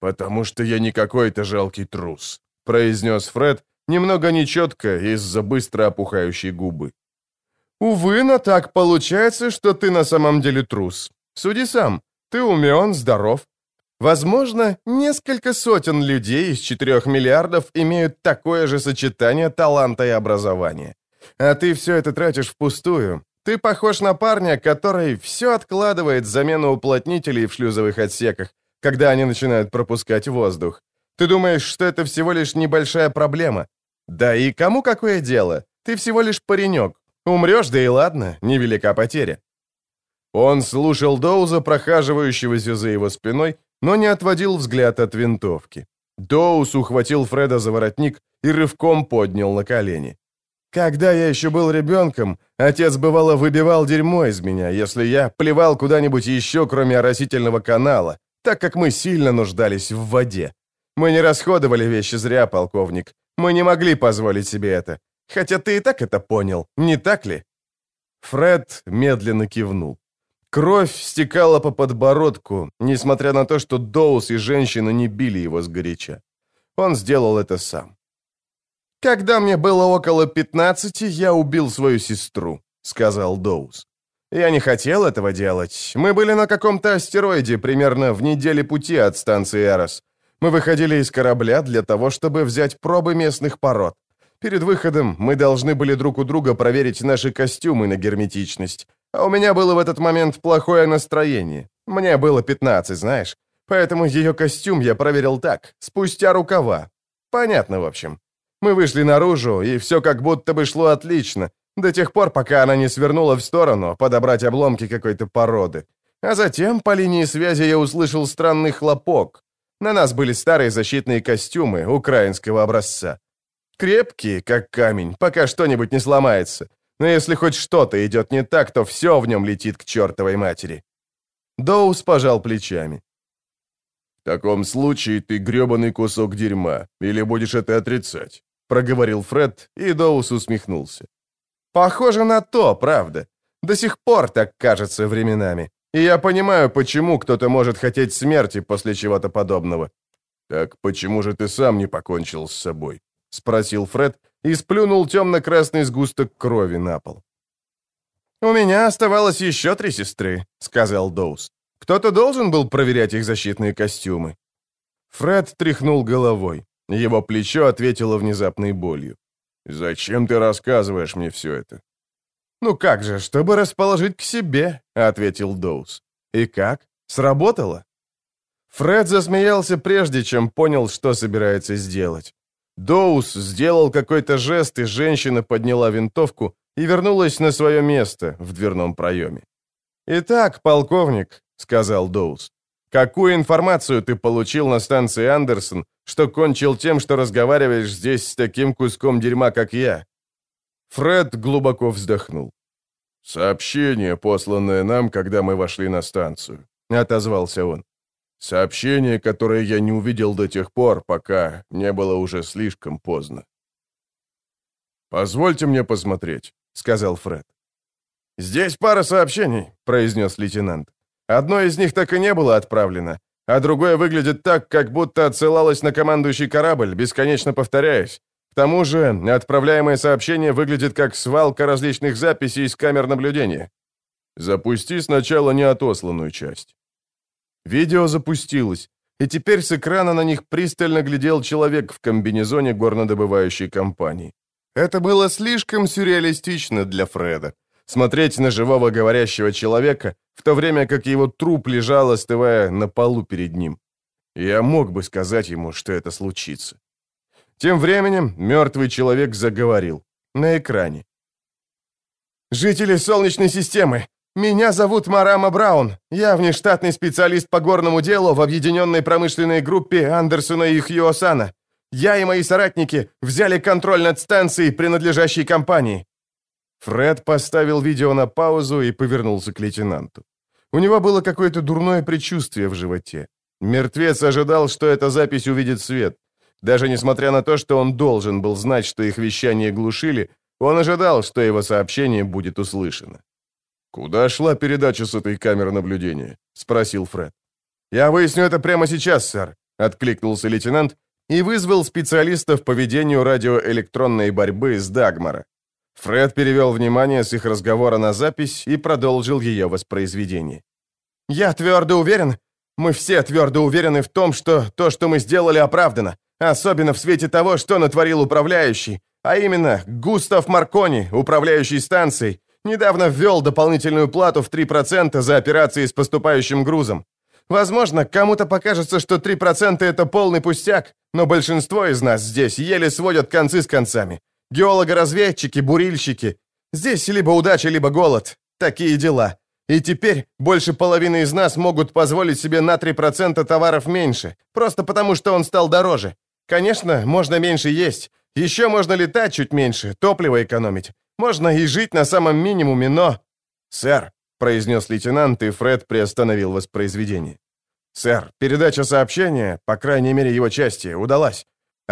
«Потому что я не какой-то жалкий трус», — произнес Фред, немного нечетко из-за быстро опухающей губы. «Увы, но так получается, что ты на самом деле трус. Суди сам, ты умен, здоров. Возможно, несколько сотен людей из четырех миллиардов имеют такое же сочетание таланта и образования. А ты все это тратишь впустую. Ты похож на парня, который все откладывает замену уплотнителей в шлюзовых отсеках, когда они начинают пропускать воздух. Ты думаешь, что это всего лишь небольшая проблема? Да и кому какое дело? Ты всего лишь паренек. Умрешь, да и ладно, невелика потеря. Он слушал Доуза, прохаживающегося за его спиной, но не отводил взгляд от винтовки. Доус ухватил Фреда за воротник и рывком поднял на колени. Когда я еще был ребенком, отец бывало выбивал дерьмо из меня, если я плевал куда-нибудь еще, кроме оросительного канала, так как мы сильно нуждались в воде. Мы не расходовали вещи зря, полковник. Мы не могли позволить себе это. Хотя ты и так это понял, не так ли?» Фред медленно кивнул. Кровь стекала по подбородку, несмотря на то, что Доус и женщина не били его сгоряча. Он сделал это сам. «Когда мне было около 15, я убил свою сестру», — сказал Доус. «Я не хотел этого делать. Мы были на каком-то астероиде, примерно в неделе пути от станции Эрос. Мы выходили из корабля для того, чтобы взять пробы местных пород. Перед выходом мы должны были друг у друга проверить наши костюмы на герметичность. А у меня было в этот момент плохое настроение. Мне было 15, знаешь. Поэтому ее костюм я проверил так, спустя рукава. Понятно, в общем. Мы вышли наружу, и все как будто бы шло отлично, до тех пор, пока она не свернула в сторону, подобрать обломки какой-то породы. А затем по линии связи я услышал странный хлопок. На нас были старые защитные костюмы украинского образца. Крепкие, как камень, пока что-нибудь не сломается. Но если хоть что-то идет не так, то все в нем летит к чертовой матери. Доус пожал плечами. «В таком случае ты гребаный кусок дерьма, или будешь это отрицать?» Проговорил Фред, и Доус усмехнулся. «Похоже на то, правда. До сих пор так кажется временами. И я понимаю, почему кто-то может хотеть смерти после чего-то подобного». «Так почему же ты сам не покончил с собой?» — спросил Фред и сплюнул темно-красный сгусток крови на пол. «У меня оставалось еще три сестры», — сказал Доус. «Кто-то должен был проверять их защитные костюмы». Фред тряхнул головой. Его плечо ответило внезапной болью. «Зачем ты рассказываешь мне все это?» «Ну как же, чтобы расположить к себе», — ответил Доус. «И как? Сработало?» Фред засмеялся прежде, чем понял, что собирается сделать. Доус сделал какой-то жест, и женщина подняла винтовку и вернулась на свое место в дверном проеме. «Итак, полковник», — сказал Доус, Какую информацию ты получил на станции Андерсон, что кончил тем, что разговариваешь здесь с таким куском дерьма, как я?» Фред глубоко вздохнул. «Сообщение, посланное нам, когда мы вошли на станцию», — отозвался он. «Сообщение, которое я не увидел до тех пор, пока не было уже слишком поздно». «Позвольте мне посмотреть», — сказал Фред. «Здесь пара сообщений», — произнес лейтенант. Одно из них так и не было отправлено, а другое выглядит так, как будто отсылалось на командующий корабль, бесконечно повторяясь. К тому же, отправляемое сообщение выглядит как свалка различных записей из камер наблюдения. Запусти сначала неотосланную часть. Видео запустилось, и теперь с экрана на них пристально глядел человек в комбинезоне горнодобывающей компании. Это было слишком сюрреалистично для Фреда. Смотреть на живого говорящего человека, в то время как его труп лежал, остывая на полу перед ним. Я мог бы сказать ему, что это случится. Тем временем мертвый человек заговорил. На экране. «Жители Солнечной системы, меня зовут Марама Браун. Я внештатный специалист по горному делу в объединенной промышленной группе Андерсона и Хьюосана. Я и мои соратники взяли контроль над станцией, принадлежащей компании». Фред поставил видео на паузу и повернулся к лейтенанту. У него было какое-то дурное предчувствие в животе. Мертвец ожидал, что эта запись увидит свет. Даже несмотря на то, что он должен был знать, что их вещание глушили, он ожидал, что его сообщение будет услышано. «Куда шла передача с этой камеры наблюдения?» — спросил Фред. «Я выясню это прямо сейчас, сэр», — откликнулся лейтенант и вызвал специалистов по ведению радиоэлектронной борьбы с Дагмара. Фред перевел внимание с их разговора на запись и продолжил ее воспроизведение. «Я твердо уверен, мы все твердо уверены в том, что то, что мы сделали, оправдано, особенно в свете того, что натворил управляющий, а именно Густав Маркони, управляющий станцией, недавно ввел дополнительную плату в 3% за операции с поступающим грузом. Возможно, кому-то покажется, что 3% это полный пустяк, но большинство из нас здесь еле сводят концы с концами. Геологоразведчики, бурильщики. Здесь либо удача, либо голод. Такие дела. И теперь больше половины из нас могут позволить себе на 3% товаров меньше, просто потому что он стал дороже. Конечно, можно меньше есть. Еще можно летать чуть меньше, топливо экономить. Можно и жить на самом минимуме, но... «Сэр», — произнес лейтенант, и Фред приостановил воспроизведение. «Сэр, передача сообщения, по крайней мере его части, удалась.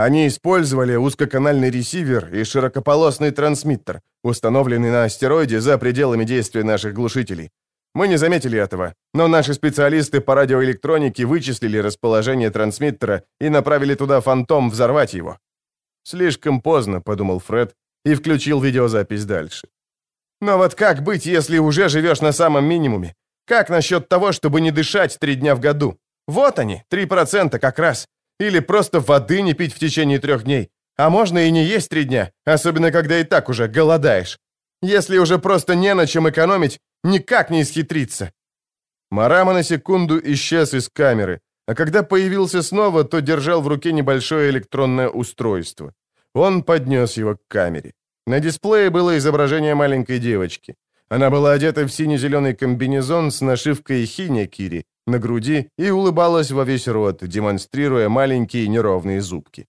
Они использовали узкоканальный ресивер и широкополосный трансмиттер, установленный на астероиде за пределами действия наших глушителей. Мы не заметили этого, но наши специалисты по радиоэлектронике вычислили расположение трансмиттера и направили туда фантом взорвать его. Слишком поздно, подумал Фред и включил видеозапись дальше. Но вот как быть, если уже живешь на самом минимуме? Как насчет того, чтобы не дышать три дня в году? Вот они, 3% как раз. Или просто воды не пить в течение трех дней. А можно и не есть три дня, особенно когда и так уже голодаешь. Если уже просто не на чем экономить, никак не исхитриться. Марама на секунду исчез из камеры, а когда появился снова, то держал в руке небольшое электронное устройство. Он поднес его к камере. На дисплее было изображение маленькой девочки. Она была одета в сине-зеленый комбинезон с нашивкой «Хиня-кири» на груди и улыбалась во весь рот, демонстрируя маленькие неровные зубки.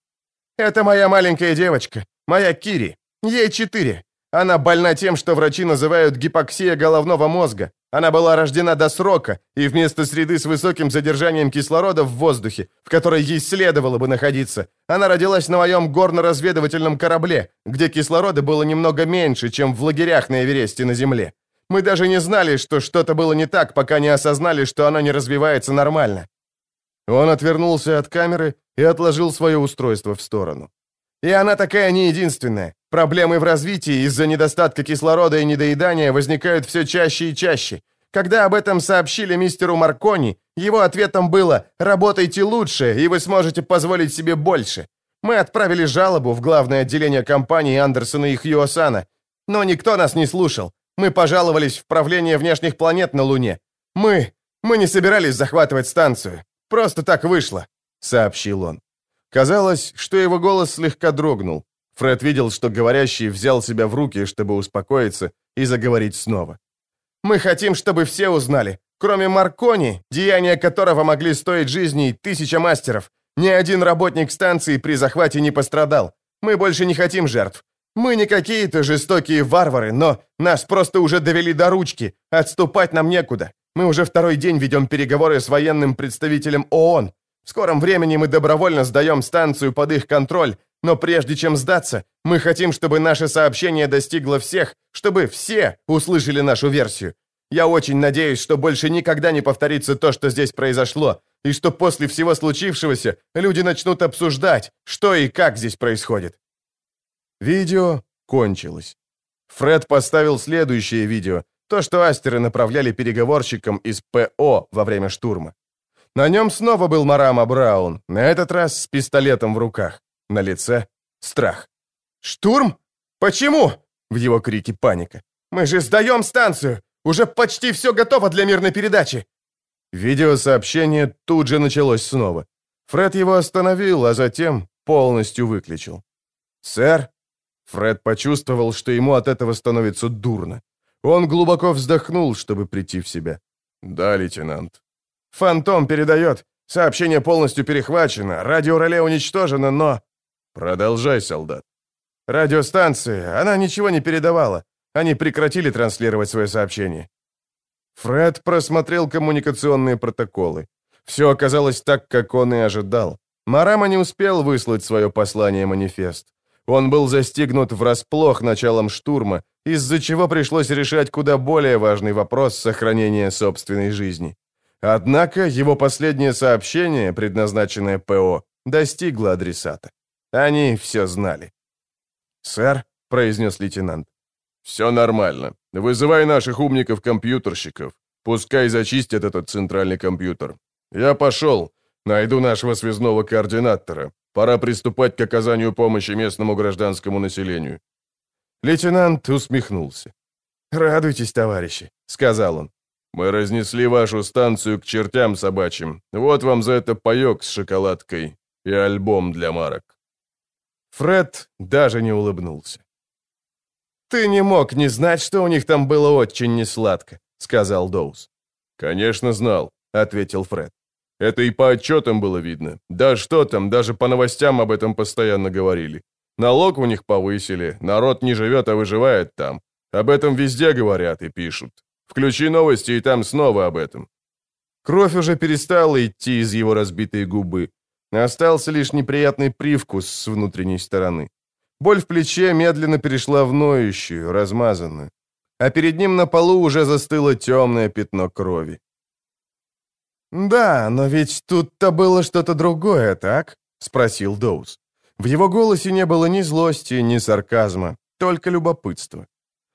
«Это моя маленькая девочка, моя Кири. Ей четыре. Она больна тем, что врачи называют гипоксия головного мозга. Она была рождена до срока, и вместо среды с высоким задержанием кислорода в воздухе, в которой ей следовало бы находиться, она родилась на моем горно-разведывательном корабле, где кислорода было немного меньше, чем в лагерях на Эвересте на Земле. Мы даже не знали, что что-то было не так, пока не осознали, что она не развивается нормально. Он отвернулся от камеры и отложил свое устройство в сторону. И она такая не единственная. Проблемы в развитии из-за недостатка кислорода и недоедания возникают все чаще и чаще. Когда об этом сообщили мистеру Маркони, его ответом было «работайте лучше, и вы сможете позволить себе больше». Мы отправили жалобу в главное отделение компании Андерсона и Хьюосана, но никто нас не слушал. Мы пожаловались в правление внешних планет на Луне. Мы... мы не собирались захватывать станцию. Просто так вышло», — сообщил он. Казалось, что его голос слегка дрогнул. Фред видел, что говорящий взял себя в руки, чтобы успокоиться и заговорить снова. «Мы хотим, чтобы все узнали. Кроме Маркони, деяния которого могли стоить жизни тысяча мастеров, ни один работник станции при захвате не пострадал. Мы больше не хотим жертв. Мы не какие-то жестокие варвары, но нас просто уже довели до ручки. Отступать нам некуда. Мы уже второй день ведем переговоры с военным представителем ООН. В скором времени мы добровольно сдаем станцию под их контроль, но прежде чем сдаться, мы хотим, чтобы наше сообщение достигло всех, чтобы все услышали нашу версию. Я очень надеюсь, что больше никогда не повторится то, что здесь произошло, и что после всего случившегося люди начнут обсуждать, что и как здесь происходит. Видео кончилось. Фред поставил следующее видео, то, что астеры направляли переговорщикам из ПО во время штурма. На нем снова был Марама Браун, на этот раз с пистолетом в руках. На лице страх. «Штурм? Почему?» В его крике паника. «Мы же сдаем станцию! Уже почти все готово для мирной передачи!» Видеосообщение тут же началось снова. Фред его остановил, а затем полностью выключил. «Сэр?» Фред почувствовал, что ему от этого становится дурно. Он глубоко вздохнул, чтобы прийти в себя. «Да, лейтенант». «Фантом передает. Сообщение полностью перехвачено, радиореле уничтожено, но...» «Продолжай, солдат». «Радиостанция, она ничего не передавала. Они прекратили транслировать свое сообщение». Фред просмотрел коммуникационные протоколы. Все оказалось так, как он и ожидал. Марама не успел выслать свое послание-манифест. Он был застигнут врасплох началом штурма, из-за чего пришлось решать куда более важный вопрос сохранения собственной жизни. Однако его последнее сообщение, предназначенное ПО, достигла адресата. Они все знали. «Сэр», — произнес лейтенант, — «все нормально. Вызывай наших умников-компьютерщиков. Пускай зачистят этот центральный компьютер. Я пошел. Найду нашего связного координатора. Пора приступать к оказанию помощи местному гражданскому населению». Лейтенант усмехнулся. «Радуйтесь, товарищи», — сказал он. «Мы разнесли вашу станцию к чертям собачьим. Вот вам за это паёк с шоколадкой и альбом для марок». Фред даже не улыбнулся. «Ты не мог не знать, что у них там было очень несладко», — сказал Доус. «Конечно знал», — ответил Фред. «Это и по отчетам было видно. Да что там, даже по новостям об этом постоянно говорили. Налог у них повысили, народ не живет, а выживает там. Об этом везде говорят и пишут. Включи новости, и там снова об этом». Кровь уже перестала идти из его разбитой губы. Остался лишь неприятный привкус с внутренней стороны. Боль в плече медленно перешла в ноющую, размазанную. А перед ним на полу уже застыло темное пятно крови. «Да, но ведь тут-то было что-то другое, так?» — спросил Доус. В его голосе не было ни злости, ни сарказма, только любопытство.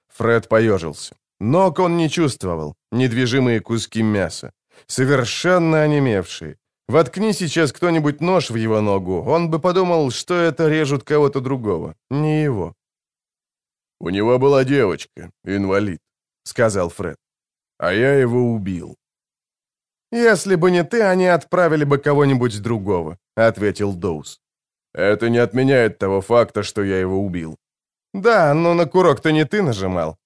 Фред поежился. Ног он не чувствовал, недвижимые куски мяса, совершенно онемевшие. Воткни сейчас кто-нибудь нож в его ногу, он бы подумал, что это режут кого-то другого, не его. «У него была девочка, инвалид», — сказал Фред. «А я его убил». «Если бы не ты, они отправили бы кого-нибудь другого», — ответил Доус. «Это не отменяет того факта, что я его убил». «Да, но на курок-то не ты нажимал».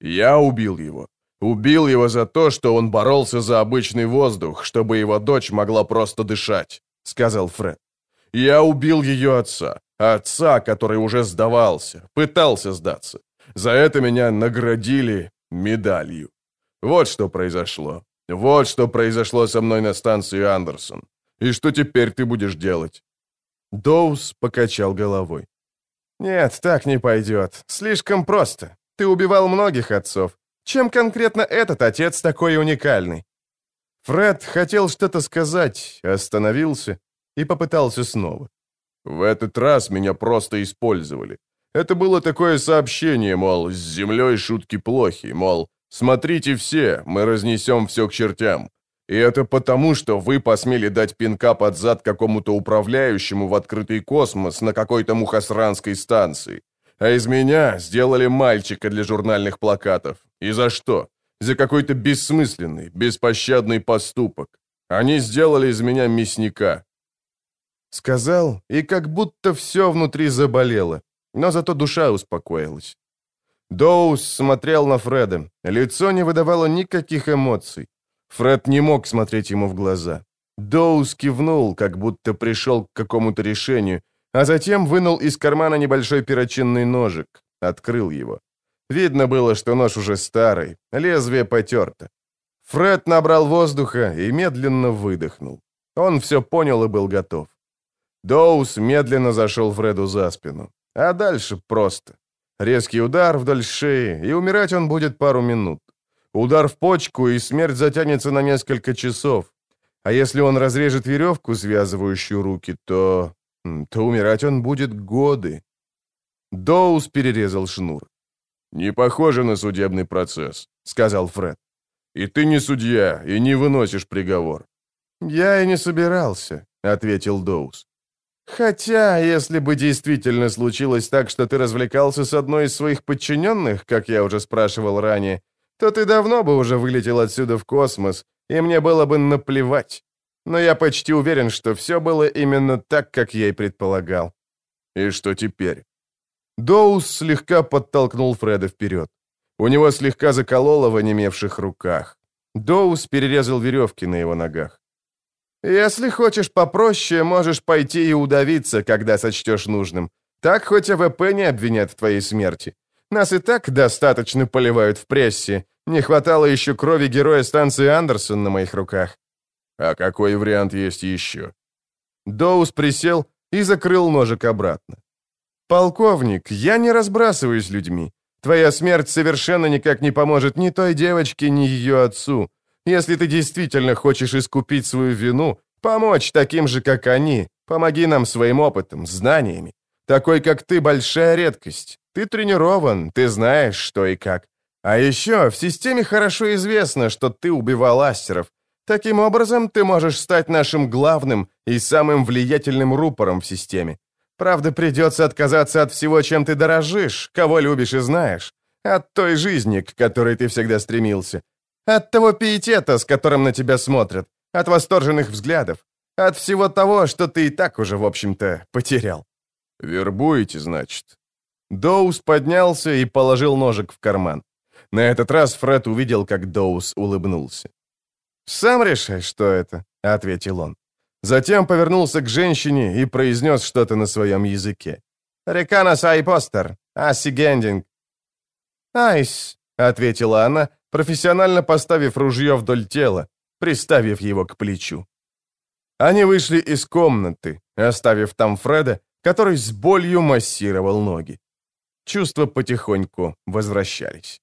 «Я убил его. Убил его за то, что он боролся за обычный воздух, чтобы его дочь могла просто дышать», — сказал Фред. «Я убил ее отца, отца, который уже сдавался, пытался сдаться. За это меня наградили медалью. Вот что произошло. Вот что произошло со мной на станции Андерсон. И что теперь ты будешь делать?» Доус покачал головой. «Нет, так не пойдет. Слишком просто. Ты убивал многих отцов. Чем конкретно этот отец такой уникальный? Фред хотел что-то сказать, остановился и попытался снова. В этот раз меня просто использовали. Это было такое сообщение, мол, с землей шутки плохи, мол, смотрите все, мы разнесем все к чертям. И это потому, что вы посмели дать пинка под зад какому-то управляющему в открытый космос на какой-то мухосранской станции. А из меня сделали мальчика для журнальных плакатов. И за что? За какой-то бессмысленный, беспощадный поступок. Они сделали из меня мясника. Сказал, и как будто все внутри заболело, но зато душа успокоилась. Доус смотрел на Фреда. Лицо не выдавало никаких эмоций. Фред не мог смотреть ему в глаза. Доус кивнул, как будто пришел к какому-то решению, а затем вынул из кармана небольшой перочинный ножик, открыл его. Видно было, что нож уже старый, лезвие потерто. Фред набрал воздуха и медленно выдохнул. Он все понял и был готов. Доус медленно зашел Фреду за спину. А дальше просто. Резкий удар вдоль шеи, и умирать он будет пару минут. Удар в почку, и смерть затянется на несколько часов. А если он разрежет веревку, связывающую руки, то то умирать он будет годы. Доус перерезал шнур. «Не похоже на судебный процесс», — сказал Фред. «И ты не судья, и не выносишь приговор». «Я и не собирался», — ответил Доус. «Хотя, если бы действительно случилось так, что ты развлекался с одной из своих подчиненных, как я уже спрашивал ранее, то ты давно бы уже вылетел отсюда в космос, и мне было бы наплевать но я почти уверен, что все было именно так, как я и предполагал. И что теперь? Доус слегка подтолкнул Фреда вперед. У него слегка закололо в онемевших руках. Доус перерезал веревки на его ногах. «Если хочешь попроще, можешь пойти и удавиться, когда сочтешь нужным. Так хоть АВП не обвинят в твоей смерти. Нас и так достаточно поливают в прессе. Не хватало еще крови героя станции Андерсон на моих руках. А какой вариант есть еще? Доус присел и закрыл ножик обратно. «Полковник, я не разбрасываюсь людьми. Твоя смерть совершенно никак не поможет ни той девочке, ни ее отцу. Если ты действительно хочешь искупить свою вину, помочь таким же, как они, Помоги нам своим опытом, знаниями. Такой, как ты, большая редкость. Ты тренирован, ты знаешь, что и как. А еще в системе хорошо известно, что ты убивал астеров. Таким образом, ты можешь стать нашим главным и самым влиятельным рупором в системе. Правда, придется отказаться от всего, чем ты дорожишь, кого любишь и знаешь. От той жизни, к которой ты всегда стремился. От того пиетета, с которым на тебя смотрят. От восторженных взглядов. От всего того, что ты и так уже, в общем-то, потерял. Вербуете, значит? Доус поднялся и положил ножик в карман. На этот раз Фред увидел, как Доус улыбнулся. «Сам решай, что это», — ответил он. Затем повернулся к женщине и произнес что-то на своем языке. «Реканас айпостер, аси гендинг». «Айс», — ответила она, профессионально поставив ружье вдоль тела, приставив его к плечу. Они вышли из комнаты, оставив там Фреда, который с болью массировал ноги. Чувства потихоньку возвращались.